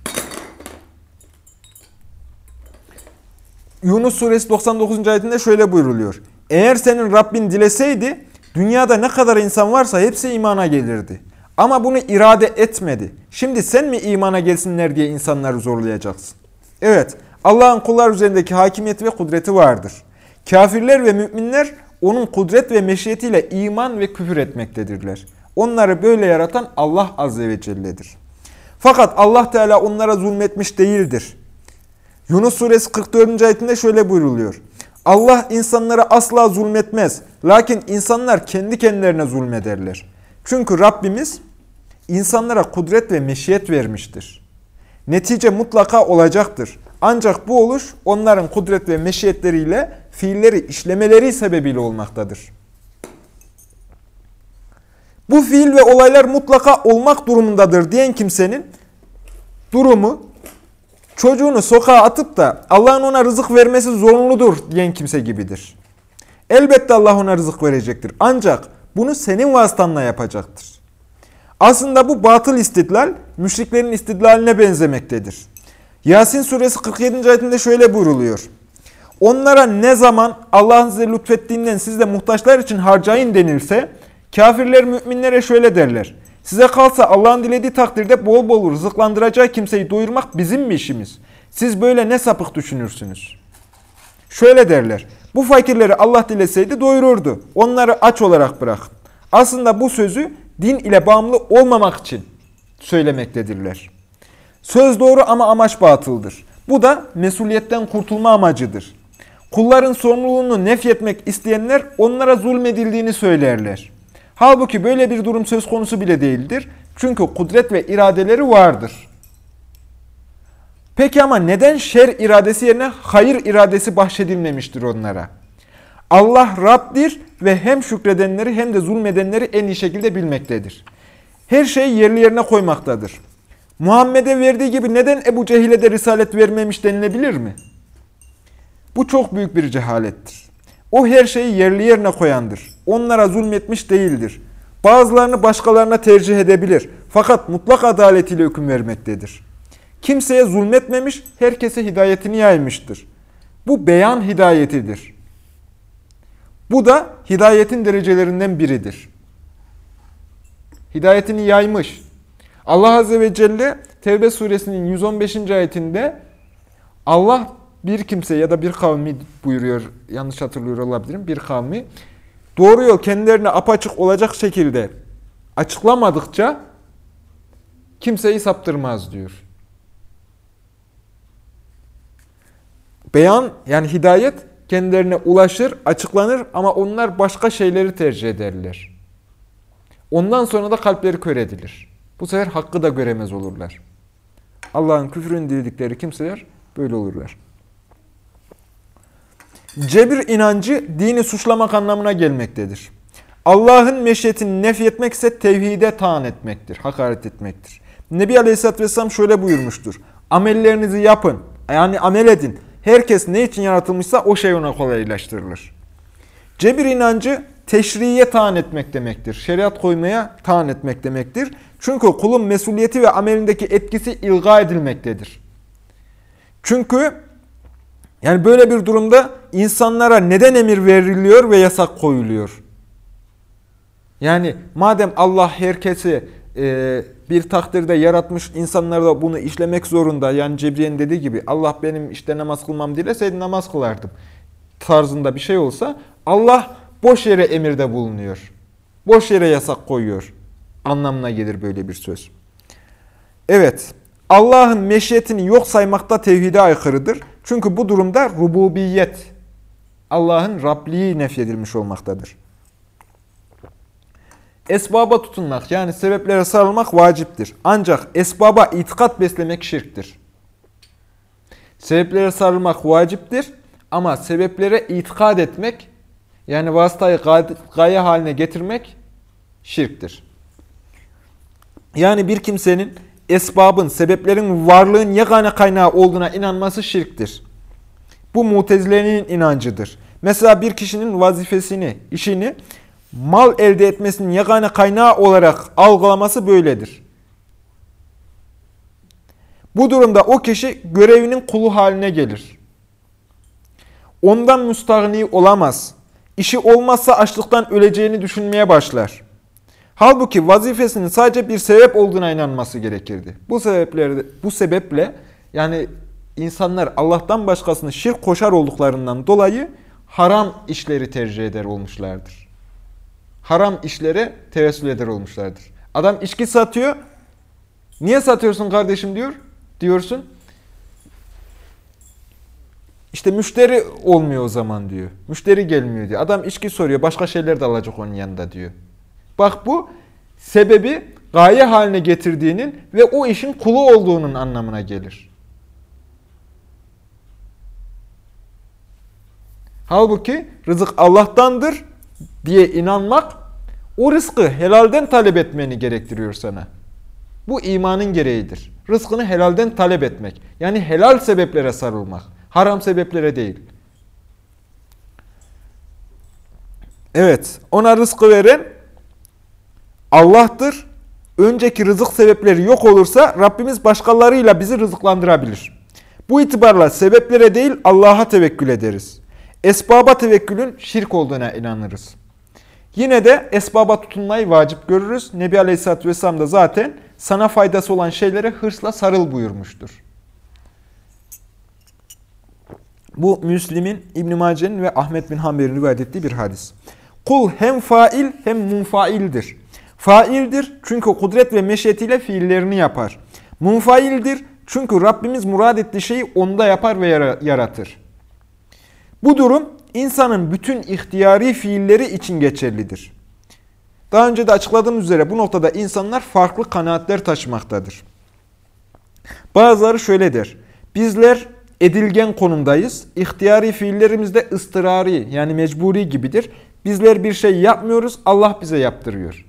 Yunus suresi 99. ayetinde şöyle buyruluyor. Eğer senin Rabbin dileseydi dünyada ne kadar insan varsa hepsi imana gelirdi. Ama bunu irade etmedi. Şimdi sen mi imana gelsinler diye insanları zorlayacaksın? Evet, Allah'ın kullar üzerindeki hakimiyeti ve kudreti vardır. Kafirler ve müminler onun kudret ve meşiyetiyle iman ve küfür etmektedirler. Onları böyle yaratan Allah Azze ve Celle'dir. Fakat Allah Teala onlara zulmetmiş değildir. Yunus suresi 44. ayetinde şöyle buyruluyor. Allah insanlara asla zulmetmez. Lakin insanlar kendi kendilerine zulmederler. Çünkü Rabbimiz insanlara kudret ve meşiyet vermiştir. Netice mutlaka olacaktır. Ancak bu oluş onların kudret ve meşiyetleriyle fiilleri işlemeleri sebebiyle olmaktadır. Bu fiil ve olaylar mutlaka olmak durumundadır diyen kimsenin durumu çocuğunu sokağa atıp da Allah'ın ona rızık vermesi zorunludur diyen kimse gibidir. Elbette Allah ona rızık verecektir. Ancak bunu senin vasıtanla yapacaktır. Aslında bu batıl istidlal, müşriklerin istidlaline benzemektedir. Yasin suresi 47. ayetinde şöyle buyruluyor. Onlara ne zaman Allah'ın size lütfettiğinden siz de muhtaçlar için harcayın denilse, kafirler müminlere şöyle derler. Size kalsa Allah'ın dilediği takdirde bol bol rızıklandıracağı kimseyi doyurmak bizim mi işimiz? Siz böyle ne sapık düşünürsünüz? Şöyle derler. Bu fakirleri Allah dileseydi doyururdu. Onları aç olarak bırak. Aslında bu sözü din ile bağımlı olmamak için söylemektedirler. Söz doğru ama amaç batıldır. Bu da mesuliyetten kurtulma amacıdır. Kulların sorumluluğunu nefyetmek isteyenler onlara zulmedildiğini söylerler. Halbuki böyle bir durum söz konusu bile değildir. Çünkü kudret ve iradeleri vardır. Peki ama neden şer iradesi yerine hayır iradesi bahşedilmemiştir onlara? Allah Rab'dir ve hem şükredenleri hem de zulmedenleri en iyi şekilde bilmektedir. Her şeyi yerli yerine koymaktadır. Muhammed'e verdiği gibi neden Ebu Cehil'e de risalet vermemiş denilebilir mi? Bu çok büyük bir cehalettir. O her şeyi yerli yerine koyandır. Onlara zulmetmiş değildir. Bazılarını başkalarına tercih edebilir. Fakat mutlak adaletiyle hüküm vermektedir. Kimseye zulmetmemiş, herkese hidayetini yaymıştır. Bu beyan hidayetidir. Bu da hidayetin derecelerinden biridir. Hidayetini yaymış. Allah Azze ve Celle Tevbe suresinin 115. ayetinde Allah bir kimse ya da bir kavmi buyuruyor, yanlış hatırlıyor olabilirim, bir kavmi doğru yol kendilerine apaçık olacak şekilde açıklamadıkça kimseyi saptırmaz diyor. Beyan yani hidayet kendilerine ulaşır, açıklanır ama onlar başka şeyleri tercih ederler. Ondan sonra da kalpleri kör edilir. Bu sefer hakkı da göremez olurlar. Allah'ın küfrün diledikleri kimseler böyle olurlar. Cebir inancı dini suçlamak anlamına gelmektedir. Allah'ın meşiyetini nefyetmek ise tevhide taan etmektir, hakaret etmektir. Nebi Aleyhisselatü Vesselam şöyle buyurmuştur. Amellerinizi yapın, yani amel edin. Herkes ne için yaratılmışsa o şey ona kolaylaştırılır. Cebir inancı teşriye taan etmek demektir. Şeriat koymaya taan etmek demektir. Çünkü kulun mesuliyeti ve amelindeki etkisi ilga edilmektedir. Çünkü yani böyle bir durumda insanlara neden emir veriliyor ve yasak koyuluyor? Yani madem Allah herkesi e, bir takdirde yaratmış insanlar da bunu işlemek zorunda. Yani Cebriye'nin dediği gibi Allah benim işte namaz kılmam dileseydi namaz kılardım tarzında bir şey olsa Allah boş yere emirde bulunuyor. Boş yere yasak koyuyor. Anlamına gelir böyle bir söz. Evet, Allah'ın meşiyetini yok saymakta tevhide aykırıdır. Çünkü bu durumda rububiyet, Allah'ın Rabliği nefyedilmiş olmaktadır. Esbaba tutunmak yani sebeplere sarılmak vaciptir. Ancak esbaba itikat beslemek şirktir. Sebeplere sarılmak vaciptir ama sebeplere itikad etmek yani vasıtayı gaye haline getirmek şirktir. Yani bir kimsenin esbabın, sebeplerin varlığın yegane kaynağı olduğuna inanması şirktir. Bu mutezilenin inancıdır. Mesela bir kişinin vazifesini, işini mal elde etmesinin yegane kaynağı olarak algılaması böyledir. Bu durumda o kişi görevinin kulu haline gelir. Ondan müstahni olamaz. İşi olmazsa açlıktan öleceğini düşünmeye başlar. Halbuki vazifesinin sadece bir sebep olduğuna inanması gerekirdi. Bu sebeple, bu sebeple yani insanlar Allah'tan başkasını şirk koşar olduklarından dolayı haram işleri tercih eder olmuşlardır. Haram işlere tevessül eder olmuşlardır. Adam içki satıyor. Niye satıyorsun kardeşim diyor. Diyorsun. İşte müşteri olmuyor o zaman diyor. Müşteri gelmiyor diyor. Adam içki soruyor. Başka şeyler de alacak onun yanında diyor. Bak bu sebebi gaye haline getirdiğinin ve o işin kulu olduğunun anlamına gelir. Halbuki rızık Allah'tandır diye inanmak o rızkı helalden talep etmeni gerektiriyor sana. Bu imanın gereğidir. Rızkını helalden talep etmek. Yani helal sebeplere sarılmak. Haram sebeplere değil. Evet, ona rızkı veren Allah'tır. Önceki rızık sebepleri yok olursa Rabbimiz başkalarıyla bizi rızıklandırabilir. Bu itibarla sebeplere değil Allah'a tevekkül ederiz. Esbaba tevekkülün şirk olduğuna inanırız. Yine de esbaba tutunmayı vacip görürüz. Nebi Aleyhisselatü Vesselam da zaten sana faydası olan şeylere hırsla sarıl buyurmuştur. Bu Müslim'in, İbn-i Mace'nin ve Ahmet bin Hanbel'in rivayet ettiği bir hadis. Kul hem fail hem munfaildir. Faildir çünkü kudret ve meşiyetiyle fiillerini yapar. Munfaildir çünkü Rabbimiz murad ettiği şeyi onda yapar ve yaratır. Bu durum insanın bütün ihtiyari fiilleri için geçerlidir. Daha önce de açıkladığım üzere bu noktada insanlar farklı kanaatler taşımaktadır. Bazıları şöyle der. Bizler edilgen konumdayız. İhtiyari fiillerimiz de ıstırari yani mecburi gibidir. Bizler bir şey yapmıyoruz, Allah bize yaptırıyor.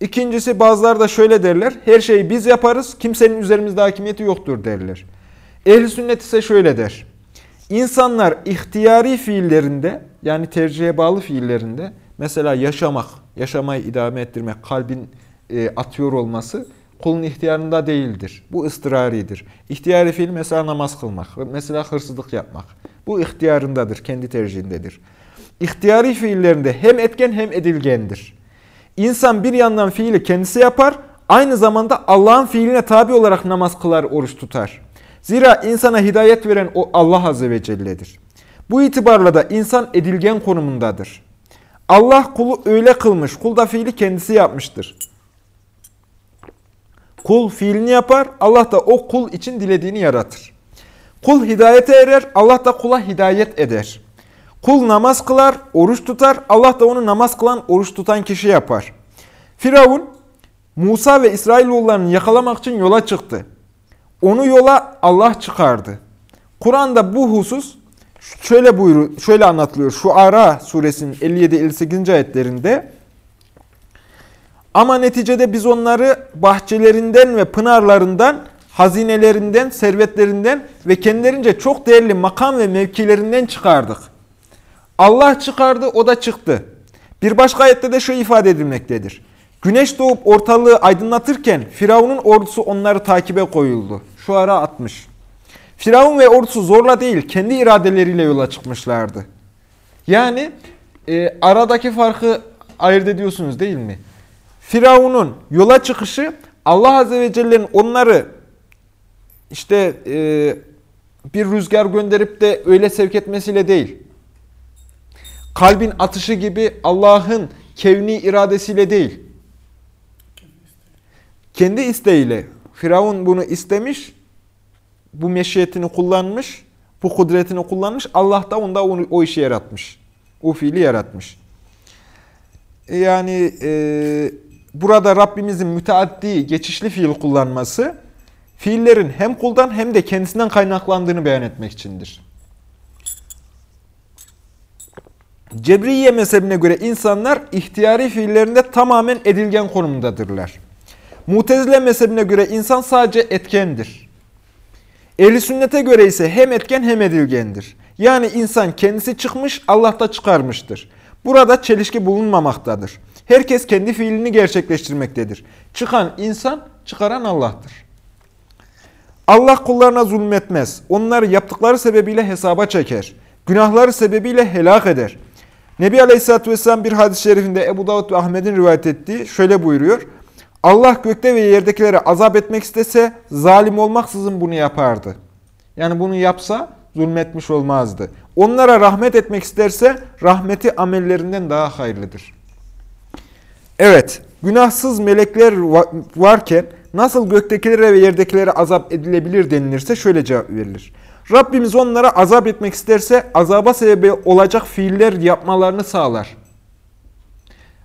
İkincisi bazıları da şöyle derler. Her şeyi biz yaparız, kimsenin üzerimizde hakimiyeti yoktur derler. Ehli sünnet ise şöyle der. İnsanlar ihtiyari fiillerinde yani tercihe bağlı fiillerinde mesela yaşamak, yaşamayı idame ettirmek, kalbin e, atıyor olması kulun ihtiyarında değildir. Bu ıstıraridir. İhtiyari fiil mesela namaz kılmak, mesela hırsızlık yapmak. Bu ihtiyarındadır, kendi tercihindedir. İhtiyari fiillerinde hem etken hem edilgendir. İnsan bir yandan fiili kendisi yapar, aynı zamanda Allah'ın fiiline tabi olarak namaz kılar, oruç tutar. Zira insana hidayet veren o Allah Azze ve Celle'dir. Bu itibarla da insan edilgen konumundadır. Allah kulu öyle kılmış, kul da fiili kendisi yapmıştır. Kul fiilini yapar, Allah da o kul için dilediğini yaratır. Kul hidayete erer, Allah da kula hidayet eder. Kul namaz kılar, oruç tutar, Allah da onu namaz kılan, oruç tutan kişi yapar. Firavun, Musa ve İsrailoğullarını yakalamak için yola çıktı. Onu yola Allah çıkardı. Kur'an'da bu husus şöyle buyuru, şöyle anlatılıyor. Şu Ara suresinin 57-58. ayetlerinde ama neticede biz onları bahçelerinden ve pınarlarından, hazinelerinden, servetlerinden ve kendilerince çok değerli makam ve mevkilerinden çıkardık. Allah çıkardı, o da çıktı. Bir başka ayette de şu ifade edilmektedir. Güneş doğup ortalığı aydınlatırken Firavun'un ordusu onları takibe koyuldu. Şu ara 60. Firavun ve ordusu zorla değil, kendi iradeleriyle yola çıkmışlardı. Yani e, aradaki farkı ayırt ediyorsunuz değil mi? Firavun'un yola çıkışı Allah Azze ve Celle'nin onları işte e, bir rüzgar gönderip de öyle sevk etmesiyle değil. Kalbin atışı gibi Allah'ın kevni iradesiyle değil. Kendi isteğiyle. Firavun bunu istemiş, bu meşiyetini kullanmış, bu kudretini kullanmış. Allah da onda onu, o işi yaratmış. O fiili yaratmış. Yani e, burada Rabbimizin müteaddi, geçişli fiil kullanması, fiillerin hem kuldan hem de kendisinden kaynaklandığını beyan etmek içindir. Cebriye mezhebine göre insanlar ihtiyari fiillerinde tamamen edilgen konumundadırlar. Mutezile mezhebine göre insan sadece etkendir. Ehli sünnete göre ise hem etken hem edilgendir. Yani insan kendisi çıkmış, Allah da çıkarmıştır. Burada çelişki bulunmamaktadır. Herkes kendi fiilini gerçekleştirmektedir. Çıkan insan, çıkaran Allah'tır. Allah kullarına zulmetmez. Onları yaptıkları sebebiyle hesaba çeker. Günahları sebebiyle helak eder. Nebi Aleyhisselatü Vesselam bir hadis-i şerifinde Ebu Davud ve Ahmet'in rivayet ettiği şöyle buyuruyor. Allah gökte ve yerdekilere azap etmek istese zalim olmaksızın bunu yapardı. Yani bunu yapsa zulmetmiş olmazdı. Onlara rahmet etmek isterse rahmeti amellerinden daha hayırlıdır. Evet, günahsız melekler varken nasıl göktekilere ve yerdekilere azap edilebilir denilirse şöyle cevap verilir. Rabbimiz onlara azap etmek isterse azaba sebebi olacak fiiller yapmalarını sağlar.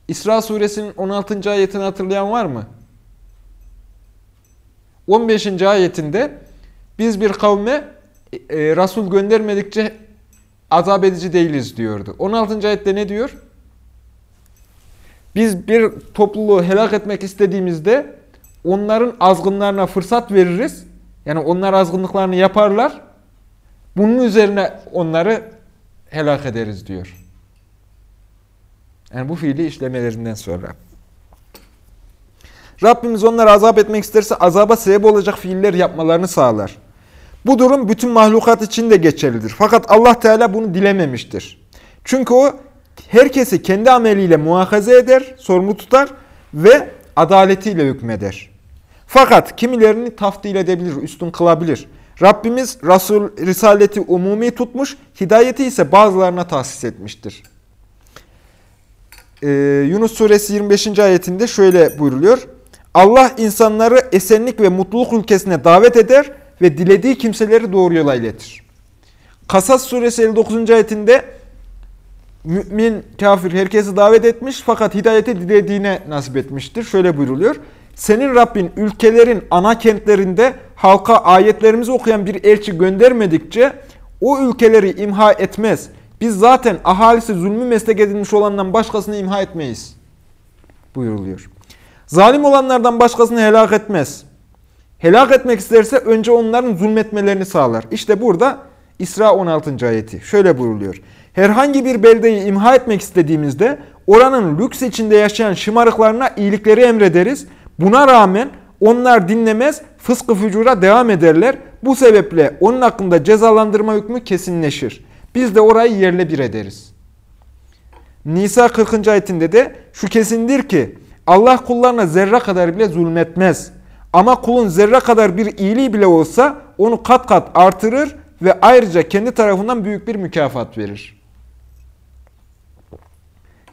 İsra suresinin 16. ayetini hatırlayan var mı? 15. ayetinde biz bir kavme e, Resul göndermedikçe azap edici değiliz diyordu. 16. ayette ne diyor? Biz bir topluluğu helak etmek istediğimizde onların azgınlarına fırsat veririz. Yani onlar azgınlıklarını yaparlar. Bunun üzerine onları helak ederiz diyor. Yani bu fiili işlemelerinden sonra. Rabbimiz onları azap etmek isterse azaba sebep olacak fiiller yapmalarını sağlar. Bu durum bütün mahlukat için de geçerlidir. Fakat Allah Teala bunu dilememiştir. Çünkü o herkesi kendi ameliyle muhakaze eder, sorumlu tutar ve adaletiyle hükmeder. Fakat kimilerini taftil edebilir, üstün kılabilir. Rabbimiz Resul Risaleti umumi tutmuş, hidayeti ise bazılarına tahsis etmiştir. Ee, Yunus suresi 25. ayetinde şöyle buyruluyor. Allah insanları esenlik ve mutluluk ülkesine davet eder ve dilediği kimseleri doğru yola iletir. Kasas suresi 59. ayetinde mümin, kafir herkesi davet etmiş fakat hidayeti dilediğine nasip etmiştir. Şöyle buyruluyor. Senin Rabbin ülkelerin ana kentlerinde halka ayetlerimizi okuyan bir elçi göndermedikçe o ülkeleri imha etmez. Biz zaten ahalisi zulmü meslek edilmiş olandan başkasını imha etmeyiz. Buyuruluyor. Zalim olanlardan başkasını helak etmez. Helak etmek isterse önce onların zulmetmelerini sağlar. İşte burada İsra 16. ayeti. Şöyle buyuruluyor. Herhangi bir beldeyi imha etmek istediğimizde oranın lüks içinde yaşayan şımarıklarına iyilikleri emrederiz. Buna rağmen onlar dinlemez, fıskı fücura devam ederler. Bu sebeple onun hakkında cezalandırma hükmü kesinleşir. Biz de orayı yerle bir ederiz. Nisa 40. ayetinde de şu kesindir ki Allah kullarına zerre kadar bile zulmetmez. Ama kulun zerre kadar bir iyiliği bile olsa onu kat kat artırır ve ayrıca kendi tarafından büyük bir mükafat verir.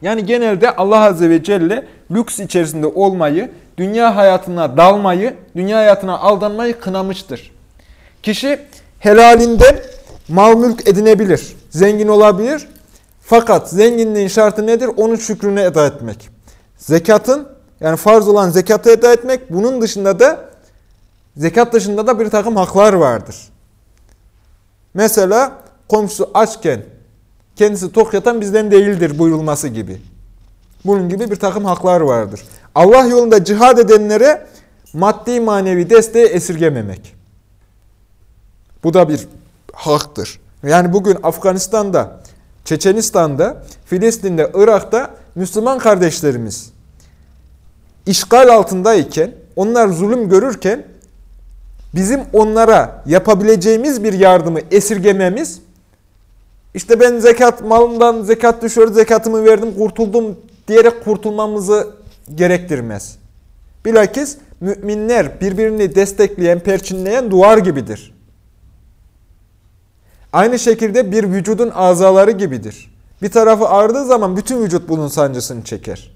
Yani genelde Allah Azze ve Celle lüks içerisinde olmayı, dünya hayatına dalmayı, dünya hayatına aldanmayı kınamıştır. Kişi helalinden mal mülk edinebilir, zengin olabilir. Fakat zenginliğin şartı nedir? Onun şükrünü eda etmek. Zekatın yani farz olan zekatı eda etmek bunun dışında da zekat dışında da bir takım haklar vardır. Mesela komşusu açken kendisi tok yatan bizden değildir buyurulması gibi. Bunun gibi bir takım haklar vardır. Allah yolunda cihad edenlere maddi manevi desteği esirgememek. Bu da bir haktır. Yani bugün Afganistan'da, Çeçenistan'da, Filistin'de, Irak'ta Müslüman kardeşlerimiz işgal altındayken, onlar zulüm görürken bizim onlara yapabileceğimiz bir yardımı esirgememiz, işte ben zekat malımdan zekat düşüyor, zekatımı verdim, kurtuldum diyerek kurtulmamızı gerektirmez. Bilakis müminler birbirini destekleyen, perçinleyen duvar gibidir. Aynı şekilde bir vücudun azaları gibidir. Bir tarafı ağrıdığı zaman bütün vücut bunun sancısını çeker.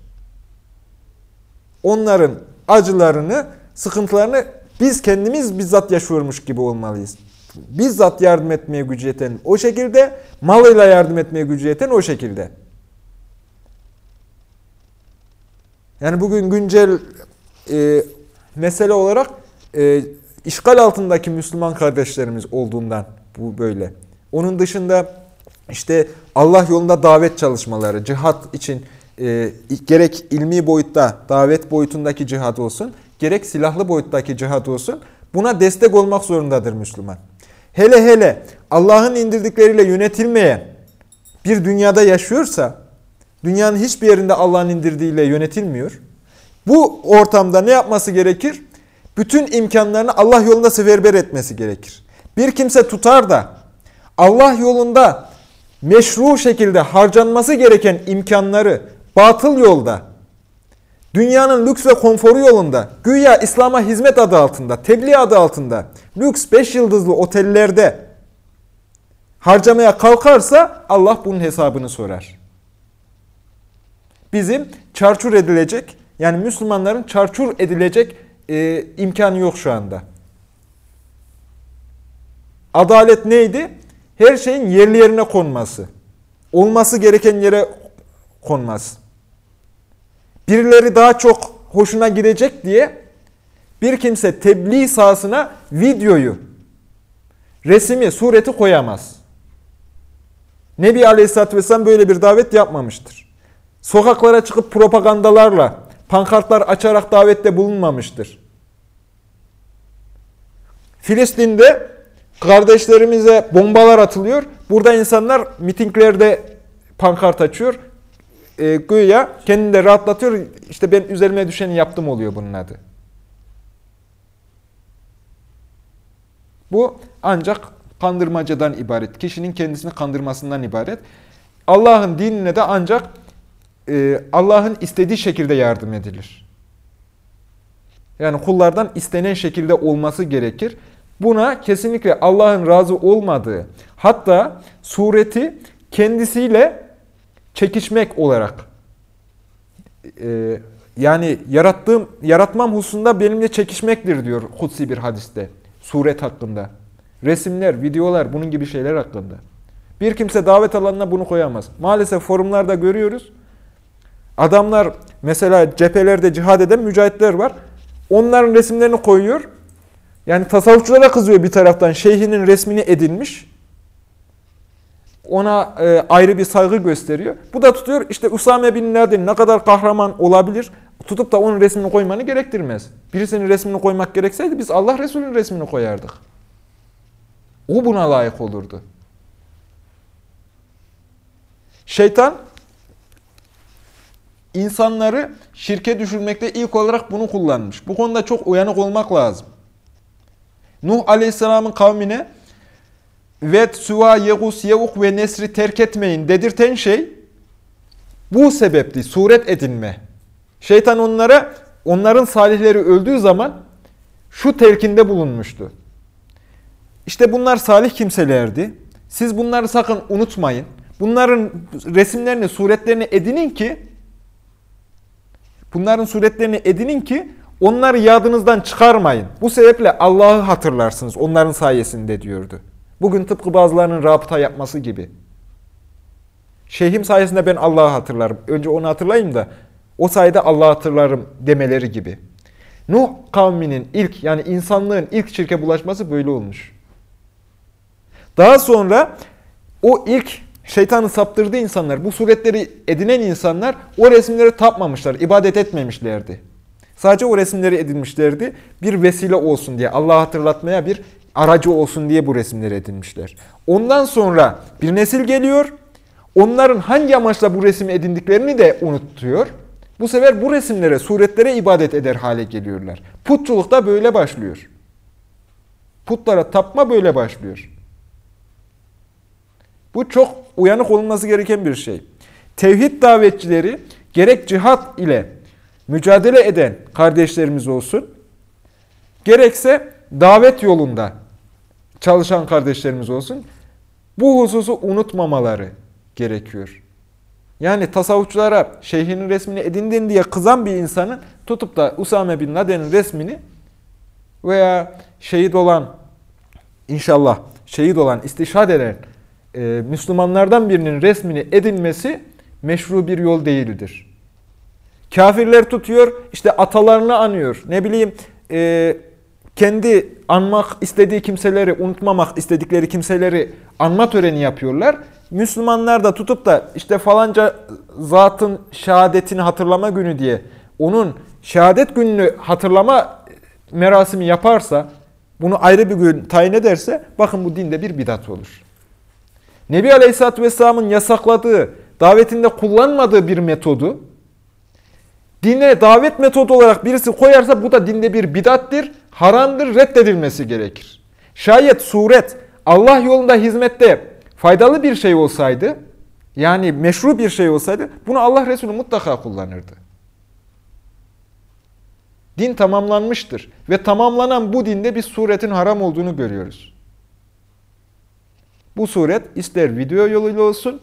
Onların acılarını, sıkıntılarını biz kendimiz bizzat yaşıyormuş gibi olmalıyız. Bizzat yardım etmeye gücü yeten o şekilde, malıyla yardım etmeye gücü yeten o şekilde. Yani bugün güncel e, mesele olarak e, işgal altındaki Müslüman kardeşlerimiz olduğundan bu böyle. Onun dışında işte Allah yolunda davet çalışmaları, cihat için e, gerek ilmi boyutta, davet boyutundaki cihat olsun, gerek silahlı boyuttaki cihat olsun, buna destek olmak zorundadır Müslüman. Hele hele Allah'ın indirdikleriyle yönetilmeyen bir dünyada yaşıyorsa, dünyanın hiçbir yerinde Allah'ın indirdiğiyle yönetilmiyor. Bu ortamda ne yapması gerekir? Bütün imkanlarını Allah yolunda seferber etmesi gerekir. Bir kimse tutar da Allah yolunda meşru şekilde harcanması gereken imkanları batıl yolda, dünyanın lüks ve konforu yolunda, güya İslam'a hizmet adı altında, tebliğ adı altında, lüks 5 yıldızlı otellerde harcamaya kalkarsa Allah bunun hesabını sorar. Bizim çarçur edilecek, yani Müslümanların çarçur edilecek e, imkanı yok şu anda. Adalet neydi? Her şeyin yerli yerine konması. Olması gereken yere konmaz. Birileri daha çok hoşuna gidecek diye bir kimse tebliğ sahasına videoyu, resmi, sureti koyamaz. Nebi Aleyhisselatü Vesselam böyle bir davet yapmamıştır. Sokaklara çıkıp propagandalarla, pankartlar açarak davette bulunmamıştır. Filistin'de kardeşlerimize bombalar atılıyor. Burada insanlar mitinglerde pankart açıyor. E, güya kendini de rahatlatıyor. İşte ben üzerime düşeni yaptım oluyor bunun adı. Bu ancak kandırmacadan ibaret. Kişinin kendisini kandırmasından ibaret. Allah'ın dinine de ancak e, Allah'ın istediği şekilde yardım edilir. Yani kullardan istenen şekilde olması gerekir. Buna kesinlikle Allah'ın razı olmadığı, hatta sureti kendisiyle çekişmek olarak e, yani yarattığım yaratmam hususunda benimle çekişmektir diyor kutsi bir hadiste. Suret hakkında. Resimler, videolar bunun gibi şeyler hakkında. Bir kimse davet alanına bunu koyamaz. Maalesef forumlarda görüyoruz. Adamlar mesela cephelerde cihad eden mücahitler var. Onların resimlerini koyuyor. Yani tasavvufçulara kızıyor bir taraftan. Şeyhinin resmini edinmiş. Ona e, ayrı bir saygı gösteriyor. Bu da tutuyor işte Usame bin Laden ne kadar kahraman olabilir. Tutup da onun resmini koymanı gerektirmez. Birisinin resmini koymak gerekseydi biz Allah Resulü'nün resmini koyardık. O buna layık olurdu. Şeytan insanları şirke düşürmekte ilk olarak bunu kullanmış. Bu konuda çok uyanık olmak lazım. Nuh Aleyhisselam'ın kavmine Vet, Süva, Yegus, Yevuk ve Nesri terk etmeyin dedirten şey bu sebepti. Suret edinme. Şeytan onlara, onların salihleri öldüğü zaman şu telkinde bulunmuştu. İşte bunlar salih kimselerdi. Siz bunları sakın unutmayın. Bunların resimlerini, suretlerini edinin ki bunların suretlerini edinin ki onları yadınızdan çıkarmayın. Bu sebeple Allah'ı hatırlarsınız onların sayesinde diyordu. Bugün tıpkı bazılarının rabıta yapması gibi. Şeyhim sayesinde ben Allah'ı hatırlarım. Önce onu hatırlayayım da o sayede Allah'ı hatırlarım demeleri gibi. Nuh kavminin ilk yani insanlığın ilk şirke bulaşması böyle olmuş. Daha sonra o ilk şeytanı saptırdığı insanlar, bu suretleri edinen insanlar o resimleri tapmamışlar, ibadet etmemişlerdi. Sadece o resimleri edinmişlerdi. Bir vesile olsun diye, Allah'ı hatırlatmaya bir aracı olsun diye bu resimleri edinmişler. Ondan sonra bir nesil geliyor. Onların hangi amaçla bu resmi edindiklerini de unutuyor. Bu sefer bu resimlere, suretlere ibadet eder hale geliyorlar. Putçuluk da böyle başlıyor. Putlara tapma böyle başlıyor. Bu çok uyanık olunması gereken bir şey. Tevhid davetçileri gerek cihat ile mücadele eden kardeşlerimiz olsun, gerekse davet yolunda çalışan kardeşlerimiz olsun, bu hususu unutmamaları gerekiyor. Yani tasavvufçulara şeyhinin resmini edindin diye kızan bir insanın tutup da Usame bin Laden'in resmini veya şehit olan inşallah şehit olan istişhad eden e, Müslümanlardan birinin resmini edinmesi meşru bir yol değildir. Kafirler tutuyor, işte atalarını anıyor. Ne bileyim, e, kendi anmak istediği kimseleri, unutmamak istedikleri kimseleri anma töreni yapıyorlar. Müslümanlar da tutup da işte falanca zatın şehadetini hatırlama günü diye onun şehadet gününü hatırlama merasimi yaparsa, bunu ayrı bir gün tayin ederse bakın bu dinde bir bidat olur. Nebi Aleyhisselatü Vesselam'ın yasakladığı, davetinde kullanmadığı bir metodu dine davet metodu olarak birisi koyarsa bu da dinde bir bidattir, haramdır, reddedilmesi gerekir. Şayet suret Allah yolunda hizmette faydalı bir şey olsaydı, yani meşru bir şey olsaydı bunu Allah Resulü mutlaka kullanırdı. Din tamamlanmıştır ve tamamlanan bu dinde bir suretin haram olduğunu görüyoruz. Bu suret ister video yoluyla olsun,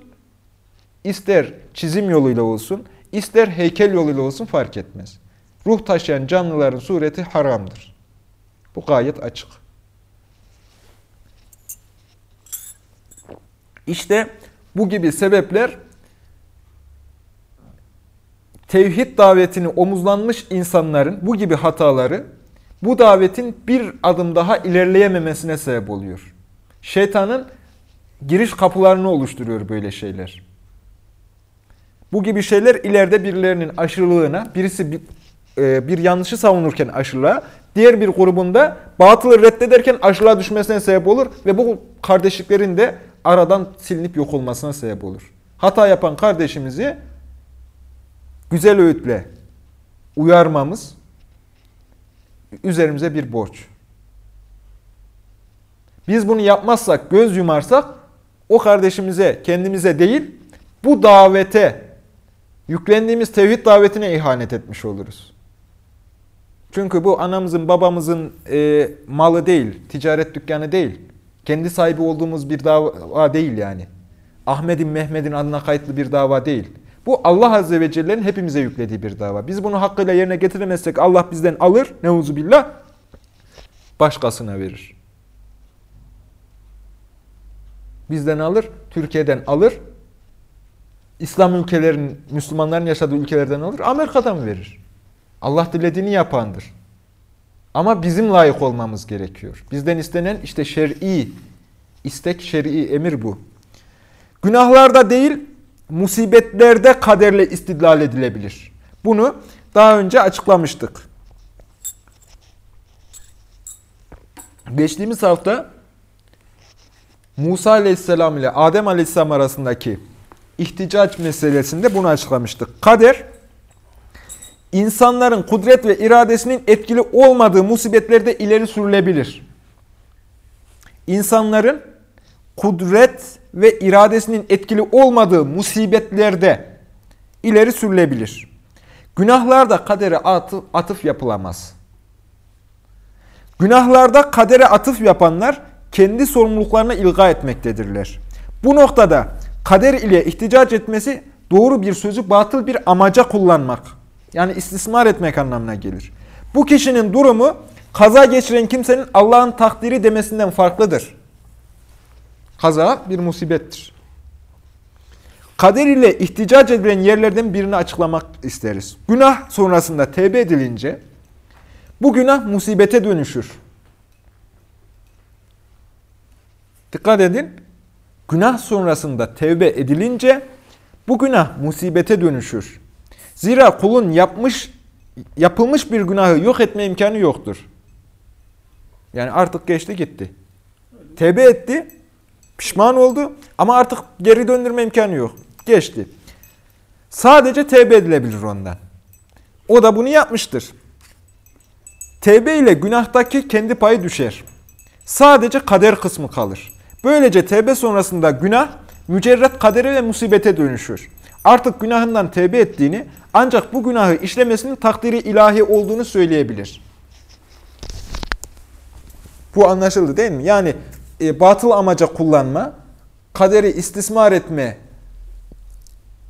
ister çizim yoluyla olsun, ister heykel yoluyla olsun fark etmez. Ruh taşıyan canlıların sureti haramdır. Bu gayet açık. İşte bu gibi sebepler tevhid davetini omuzlanmış insanların bu gibi hataları bu davetin bir adım daha ilerleyememesine sebep oluyor. Şeytanın giriş kapılarını oluşturuyor böyle şeyler. Bu gibi şeyler ileride birilerinin aşırılığına, birisi bir, e, bir yanlışı savunurken aşırılığa, diğer bir grubunda batılı reddederken aşırılığa düşmesine sebep olur ve bu kardeşliklerin de aradan silinip yok olmasına sebep olur. Hata yapan kardeşimizi güzel öğütle uyarmamız üzerimize bir borç. Biz bunu yapmazsak, göz yumarsak o kardeşimize, kendimize değil, bu davete, yüklendiğimiz tevhid davetine ihanet etmiş oluruz. Çünkü bu anamızın, babamızın e, malı değil, ticaret dükkanı değil. Kendi sahibi olduğumuz bir dava değil yani. Ahmet'in, Mehmet'in adına kayıtlı bir dava değil. Bu Allah Azze ve Celle'nin hepimize yüklediği bir dava. Biz bunu hakkıyla yerine getiremezsek Allah bizden alır, neuzubillah, başkasına verir. Bizden alır, Türkiye'den alır, İslam ülkelerin, Müslümanların yaşadığı ülkelerden alır, Amerika'dan verir. Allah dilediğini yapandır. Ama bizim layık olmamız gerekiyor. Bizden istenen işte şer'i, istek şer'i emir bu. Günahlarda değil, musibetlerde kaderle istidlal edilebilir. Bunu daha önce açıklamıştık. Geçtiğimiz hafta Musa aleyhisselam ile Adem aleyhisselam arasındaki ihticac meselesinde bunu açıklamıştık. Kader, insanların kudret ve iradesinin etkili olmadığı musibetlerde ileri sürülebilir. İnsanların kudret ve iradesinin etkili olmadığı musibetlerde ileri sürülebilir. Günahlarda kadere atıf, atıf yapılamaz. Günahlarda kadere atıf yapanlar kendi sorumluluklarına ilga etmektedirler. Bu noktada kader ile ihticac etmesi doğru bir sözü batıl bir amaca kullanmak. Yani istismar etmek anlamına gelir. Bu kişinin durumu kaza geçiren kimsenin Allah'ın takdiri demesinden farklıdır. Kaza bir musibettir. Kader ile ihticac edilen yerlerden birini açıklamak isteriz. Günah sonrasında tevbe edilince bu günah musibete dönüşür. Dikkat edin. Günah sonrasında tevbe edilince bu günah musibete dönüşür. Zira kulun yapmış yapılmış bir günahı yok etme imkanı yoktur. Yani artık geçti gitti. Tevbe etti, pişman oldu ama artık geri döndürme imkanı yok. Geçti. Sadece tevbe edilebilir ondan. O da bunu yapmıştır. Tevbe ile günahtaki kendi payı düşer. Sadece kader kısmı kalır. Böylece tevbe sonrasında günah mücerret kadere ve musibete dönüşür. Artık günahından tevbe ettiğini ancak bu günahı işlemesinin takdiri ilahi olduğunu söyleyebilir. Bu anlaşıldı değil mi? Yani e, batıl amaca kullanma, kaderi istismar etme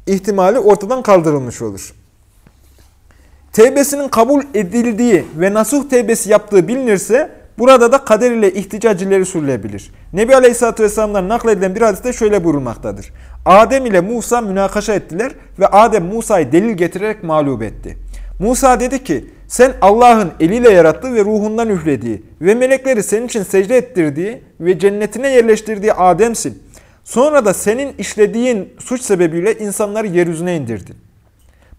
ihtimali ortadan kaldırılmış olur. Tevbesinin kabul edildiği ve nasuh tevbesi yaptığı bilinirse burada da kader ile ihticac ileri sürülebilir. Nebi Aleyhisselatü Vesselam'dan nakledilen bir hadiste şöyle buyurulmaktadır. Adem ile Musa münakaşa ettiler ve Adem Musa'yı delil getirerek mağlup etti. Musa dedi ki sen Allah'ın eliyle yarattığı ve ruhundan üflediği ve melekleri senin için secde ettirdiği ve cennetine yerleştirdiği Adem'sin. Sonra da senin işlediğin suç sebebiyle insanları yeryüzüne indirdin.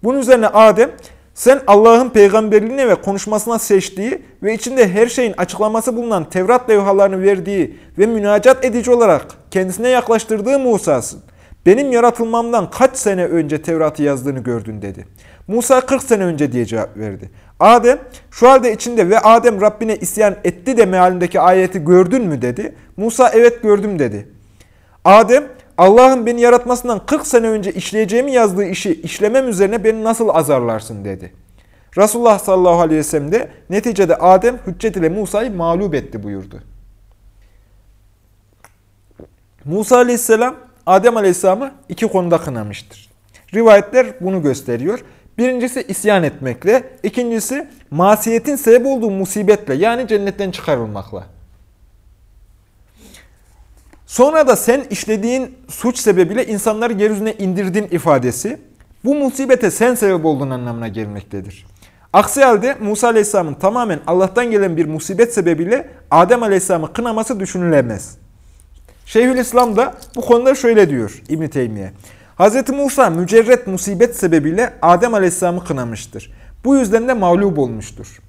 Bunun üzerine Adem sen Allah'ın peygamberliğine ve konuşmasına seçtiği ve içinde her şeyin açıklaması bulunan Tevrat levhalarını verdiği ve münacat edici olarak kendisine yaklaştırdığı Musa'sın. Benim yaratılmamdan kaç sene önce Tevrat'ı yazdığını gördün dedi. Musa 40 sene önce diye cevap verdi. Adem şu halde içinde ve Adem Rabbine isyan etti de mealindeki ayeti gördün mü dedi. Musa evet gördüm dedi. Adem Allah'ın beni yaratmasından 40 sene önce işleyeceğimi yazdığı işi işlemem üzerine beni nasıl azarlarsın dedi. Resulullah sallallahu aleyhi ve sellem de neticede Adem hüccet ile Musa'yı mağlup etti buyurdu. Musa aleyhisselam Adem aleyhisselamı iki konuda kınamıştır. Rivayetler bunu gösteriyor. Birincisi isyan etmekle, ikincisi masiyetin sebep olduğu musibetle yani cennetten çıkarılmakla. Sonra da sen işlediğin suç sebebiyle insanları yeryüzüne indirdin ifadesi bu musibete sen sebep olduğun anlamına gelmektedir. Aksi halde Musa Aleyhisselam'ın tamamen Allah'tan gelen bir musibet sebebiyle Adem Aleyhisselam'ı kınaması düşünülemez. Şeyhülislam da bu konuda şöyle diyor İbn-i Teymiye. Hz. Musa mücerret musibet sebebiyle Adem Aleyhisselam'ı kınamıştır. Bu yüzden de mağlup olmuştur.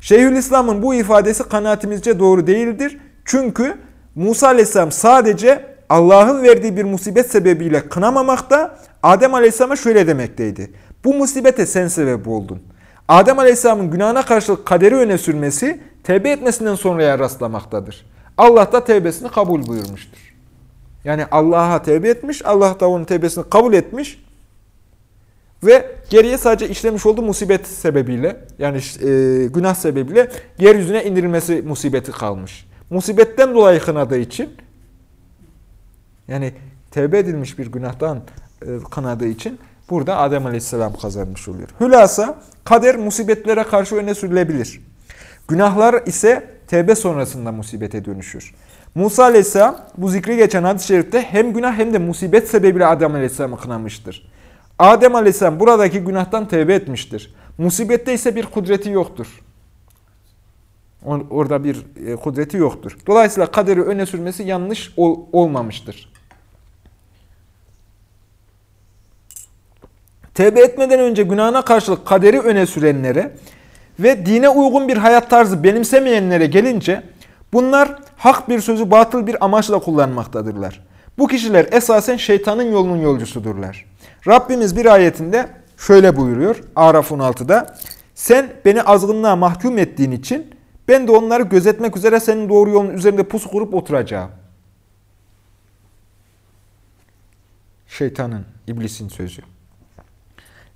Şeyhülislam'ın bu ifadesi kanaatimizce doğru değildir. Çünkü Musa Aleyhisselam sadece Allah'ın verdiği bir musibet sebebiyle kınamamakta, Adem Aleyhisselam'a şöyle demekteydi. Bu musibete sen sebep oldun. Adem Aleyhisselam'ın günahına karşılık kaderi öne sürmesi, tevbe etmesinden sonraya rastlamaktadır. Allah da tevbesini kabul buyurmuştur. Yani Allah'a tevbe etmiş, Allah da onun tevbesini kabul etmiş ve geriye sadece işlemiş olduğu musibet sebebiyle, yani e, günah sebebiyle yeryüzüne indirilmesi musibeti kalmış musibetten dolayı kınadığı için yani tevbe edilmiş bir günahtan e, kınadığı için burada Adem Aleyhisselam kazanmış oluyor. Hülasa kader musibetlere karşı öne sürülebilir. Günahlar ise tevbe sonrasında musibete dönüşür. Musa Aleyhisselam bu zikri geçen hadis-i şerifte hem günah hem de musibet sebebiyle Adem Aleyhisselam'ı kınamıştır. Adem Aleyhisselam buradaki günahtan tevbe etmiştir. Musibette ise bir kudreti yoktur. Orada bir e, kudreti yoktur. Dolayısıyla kaderi öne sürmesi yanlış ol, olmamıştır. Tevbe etmeden önce günahına karşılık kaderi öne sürenlere ve dine uygun bir hayat tarzı benimsemeyenlere gelince bunlar hak bir sözü batıl bir amaçla kullanmaktadırlar. Bu kişiler esasen şeytanın yolunun yolcusudurlar. Rabbimiz bir ayetinde şöyle buyuruyor Araf 16'da Sen beni azgınlığa mahkum ettiğin için ben de onları gözetmek üzere senin doğru yolun üzerinde pusu kurup oturacağım. Şeytanın, iblisin sözü.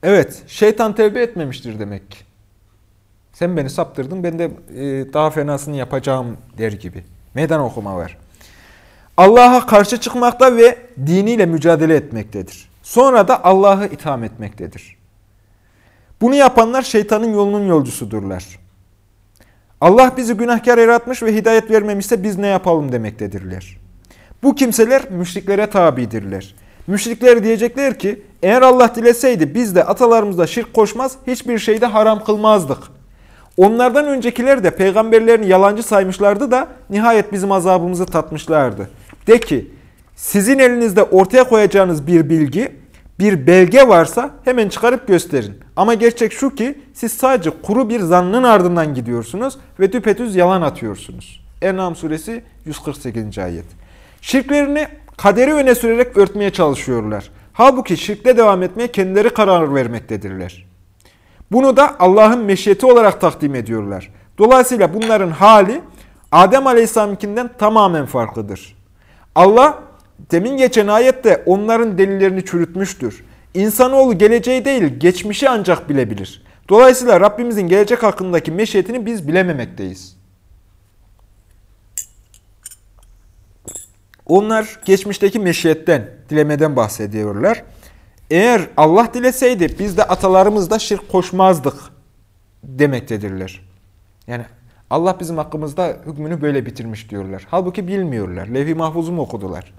Evet, şeytan tevbe etmemiştir demek ki. Sen beni saptırdın, ben de e, daha fenasını yapacağım der gibi. Meydan okuma var. Allah'a karşı çıkmakta ve diniyle mücadele etmektedir. Sonra da Allah'ı itham etmektedir. Bunu yapanlar şeytanın yolunun yolcusudurlar. Allah bizi günahkar yaratmış ve hidayet vermemişse biz ne yapalım demektedirler. Bu kimseler müşriklere tabidirler. Müşrikler diyecekler ki eğer Allah dileseydi biz de atalarımızda şirk koşmaz hiçbir şeyde haram kılmazdık. Onlardan öncekiler de peygamberlerini yalancı saymışlardı da nihayet bizim azabımızı tatmışlardı. De ki sizin elinizde ortaya koyacağınız bir bilgi bir belge varsa hemen çıkarıp gösterin. Ama gerçek şu ki siz sadece kuru bir zannın ardından gidiyorsunuz ve düpedüz yalan atıyorsunuz. En'am suresi 148. ayet. Şirklerini kaderi öne sürerek örtmeye çalışıyorlar. Halbuki şirkle devam etmeye kendileri karar vermektedirler. Bunu da Allah'ın meşiyeti olarak takdim ediyorlar. Dolayısıyla bunların hali Adem Aleyhisselam'ınkinden tamamen farklıdır. Allah Demin geçen ayette onların delillerini çürütmüştür. İnsanoğlu geleceği değil, geçmişi ancak bilebilir. Dolayısıyla Rabbimizin gelecek hakkındaki meşiyetini biz bilememekteyiz. Onlar geçmişteki meşiyetten, dilemeden bahsediyorlar. Eğer Allah dileseydi biz de atalarımızda şirk koşmazdık demektedirler. Yani Allah bizim hakkımızda hükmünü böyle bitirmiş diyorlar. Halbuki bilmiyorlar. Levh-i mahfuzu mu okudular?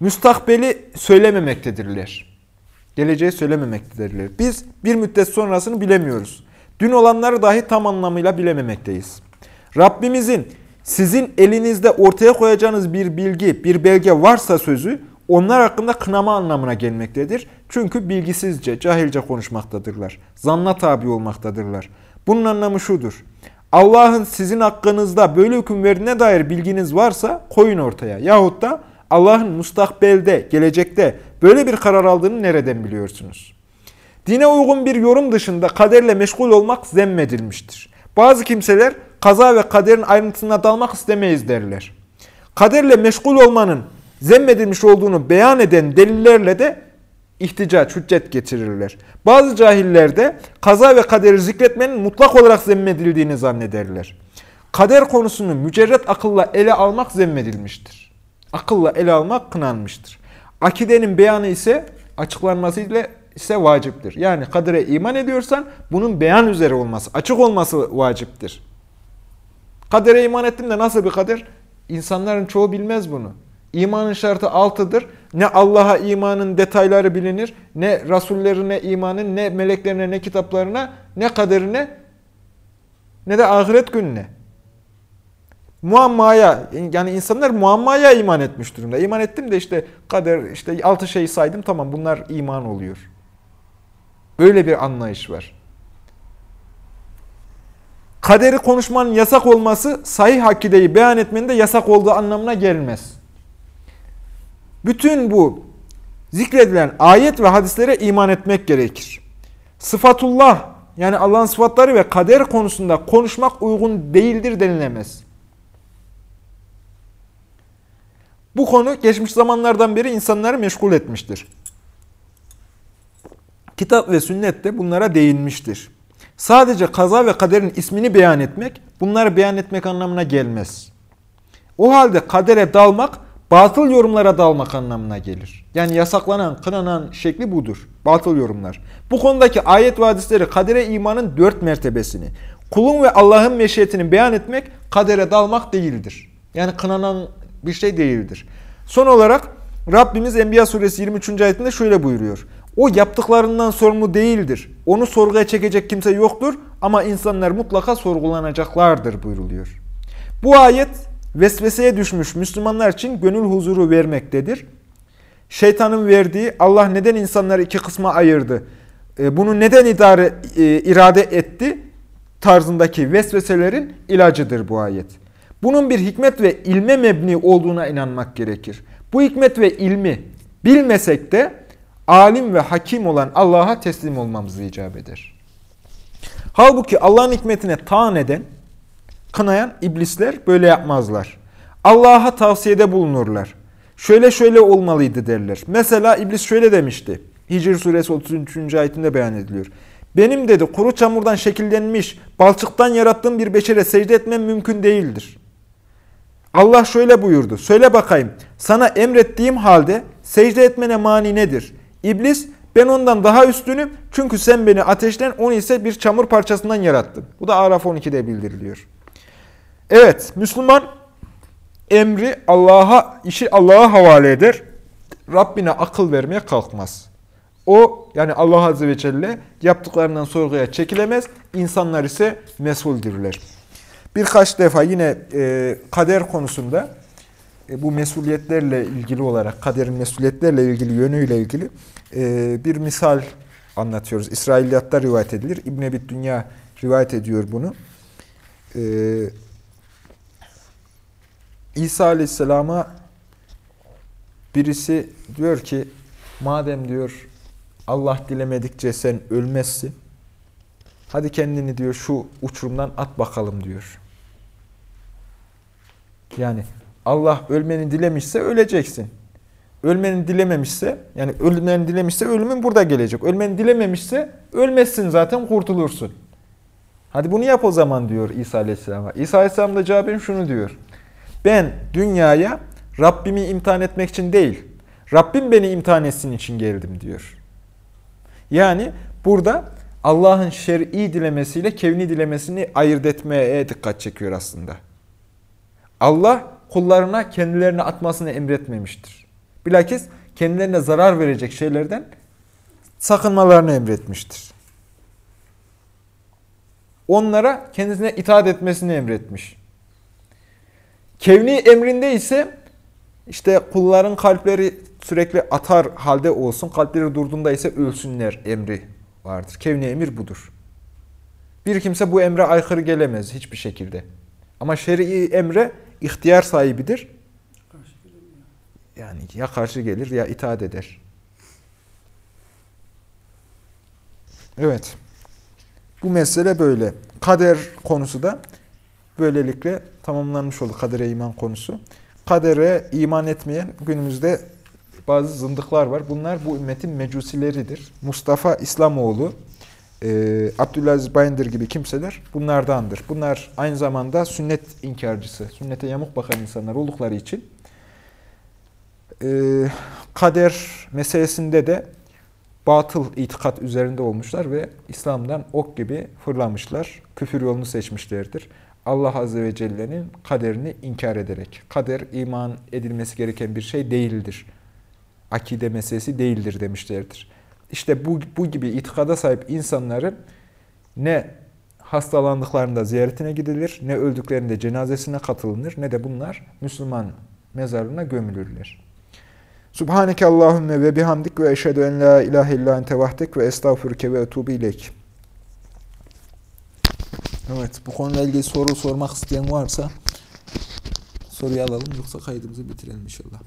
Müstakbeli söylememektedirler. Geleceği söylememektedirler. Biz bir müddet sonrasını bilemiyoruz. Dün olanları dahi tam anlamıyla bilememekteyiz. Rabbimizin sizin elinizde ortaya koyacağınız bir bilgi, bir belge varsa sözü onlar hakkında kınama anlamına gelmektedir. Çünkü bilgisizce, cahilce konuşmaktadırlar. Zanna tabi olmaktadırlar. Bunun anlamı şudur. Allah'ın sizin hakkınızda böyle hüküm verdiğine dair bilginiz varsa koyun ortaya. Yahut da Allah'ın mustakbelde, gelecekte böyle bir karar aldığını nereden biliyorsunuz? Dine uygun bir yorum dışında kaderle meşgul olmak zemmedilmiştir. Bazı kimseler kaza ve kaderin ayrıntısına dalmak istemeyiz derler. Kaderle meşgul olmanın zemmedilmiş olduğunu beyan eden delillerle de ihticaç, hüccet getirirler. Bazı cahiller de kaza ve kaderi zikretmenin mutlak olarak zemmedildiğini zannederler. Kader konusunu mücerret akılla ele almak zemmedilmiştir. Akılla ele almak kınanmıştır. Akidenin beyanı ise açıklanmasıyla ise vaciptir. Yani kadere iman ediyorsan bunun beyan üzere olması, açık olması vaciptir. Kadere iman ettim de nasıl bir kader? İnsanların çoğu bilmez bunu. İmanın şartı altıdır. Ne Allah'a imanın detayları bilinir, ne Rasullerine imanın, ne meleklerine, ne kitaplarına, ne kaderine, ne de ahiret gününe. Muammaya, yani insanlar muammaya iman etmiş durumda. İman ettim de işte kader, işte altı şeyi saydım, tamam bunlar iman oluyor. Böyle bir anlayış var. Kaderi konuşmanın yasak olması sahih akideyi beyan etmenin de yasak olduğu anlamına gelmez. Bütün bu zikredilen ayet ve hadislere iman etmek gerekir. Sıfatullah yani Allah'ın sıfatları ve kader konusunda konuşmak uygun değildir denilemez. Bu konu geçmiş zamanlardan beri insanları meşgul etmiştir. Kitap ve sünnet de bunlara değinmiştir. Sadece kaza ve kaderin ismini beyan etmek, bunları beyan etmek anlamına gelmez. O halde kadere dalmak, batıl yorumlara dalmak anlamına gelir. Yani yasaklanan, kınanan şekli budur. Batıl yorumlar. Bu konudaki ayet ve hadisleri kadere imanın dört mertebesini, kulun ve Allah'ın meşiyetini beyan etmek kadere dalmak değildir. Yani kınanan bir şey değildir. Son olarak Rabbimiz Enbiya suresi 23. ayetinde şöyle buyuruyor. O yaptıklarından sorumlu değildir. Onu sorguya çekecek kimse yoktur ama insanlar mutlaka sorgulanacaklardır buyruluyor. Bu ayet vesveseye düşmüş Müslümanlar için gönül huzuru vermektedir. Şeytanın verdiği Allah neden insanları iki kısma ayırdı, e, bunu neden idare, e, irade etti tarzındaki vesveselerin ilacıdır bu ayet. Bunun bir hikmet ve ilme mebni olduğuna inanmak gerekir. Bu hikmet ve ilmi bilmesek de alim ve hakim olan Allah'a teslim olmamızı icap eder. Halbuki Allah'ın hikmetine taan eden, kınayan iblisler böyle yapmazlar. Allah'a tavsiyede bulunurlar. Şöyle şöyle olmalıydı derler. Mesela iblis şöyle demişti. Hicr suresi 33. ayetinde beyan ediliyor. Benim dedi kuru çamurdan şekillenmiş, balçıktan yarattığım bir beşere secde etmem mümkün değildir. Allah şöyle buyurdu. Söyle bakayım sana emrettiğim halde secde etmene mani nedir? İblis ben ondan daha üstünüm çünkü sen beni ateşten onu ise bir çamur parçasından yarattın. Bu da Araf 12'de bildiriliyor. Evet Müslüman emri Allah'a işi Allah'a havale eder. Rabbine akıl vermeye kalkmaz. O yani Allah Azze ve Celle yaptıklarından sorguya çekilemez. İnsanlar ise mesuldürler. Birkaç defa yine e, kader konusunda e, bu mesuliyetlerle ilgili olarak, kaderin mesuliyetlerle ilgili yönüyle ilgili e, bir misal anlatıyoruz. İsrailiyatta rivayet edilir. İbn Ebi Dünya rivayet ediyor bunu. E, İsa Aleyhisselam'a birisi diyor ki, madem diyor Allah dilemedikçe sen ölmezsin, hadi kendini diyor şu uçurumdan at bakalım diyor. Yani Allah ölmeni dilemişse öleceksin. Ölmeni dilememişse, yani ölmeni dilemişse ölümün burada gelecek. Ölmeni dilememişse ölmezsin zaten kurtulursun. Hadi bunu yap o zaman diyor İsa Aleyhisselam'a. İsa Aleyhisselam da cevabim şunu diyor. Ben dünyaya Rabbimi imtihan etmek için değil, Rabbim beni imtihan etsin için geldim diyor. Yani burada Allah'ın şer'i dilemesiyle kevni dilemesini ayırt etmeye dikkat çekiyor aslında. Allah kullarına kendilerini atmasını emretmemiştir. Bilakis kendilerine zarar verecek şeylerden sakınmalarını emretmiştir. Onlara kendisine itaat etmesini emretmiş. Kevni emrinde ise işte kulların kalpleri sürekli atar halde olsun, kalpleri durduğunda ise ölsünler emri vardır. Kevni emir budur. Bir kimse bu emre aykırı gelemez hiçbir şekilde. Ama şer'i emre ihtiyar sahibidir. Yani ya karşı gelir ya itaat eder. Evet. Bu mesele böyle. Kader konusu da böylelikle tamamlanmış oldu kadere iman konusu. Kadere iman etmeyen günümüzde bazı zındıklar var. Bunlar bu ümmetin mecusileridir. Mustafa İslamoğlu, e, Abdülaziz Bayındır gibi kimseler bunlardandır. Bunlar aynı zamanda sünnet inkarcısı, sünnete yamuk bakan insanlar oldukları için e, kader meselesinde de batıl itikat üzerinde olmuşlar ve İslam'dan ok gibi fırlamışlar. Küfür yolunu seçmişlerdir. Allah Azze ve Celle'nin kaderini inkar ederek. Kader iman edilmesi gereken bir şey değildir. Akide meselesi değildir demişlerdir. İşte bu, bu gibi itikada sahip insanların ne hastalandıklarında ziyaretine gidilir, ne öldüklerinde cenazesine katılınır, ne de bunlar Müslüman mezarına gömülürler. Subhaneke Allahümme ve bihamdik ve eşhedü en la ilahe illa ente vahdek ve estağfurüke ve etubu ileyk. Evet, bu konuyla ilgili soru sormak isteyen varsa soruyu alalım yoksa kaydımızı bitirelim inşallah.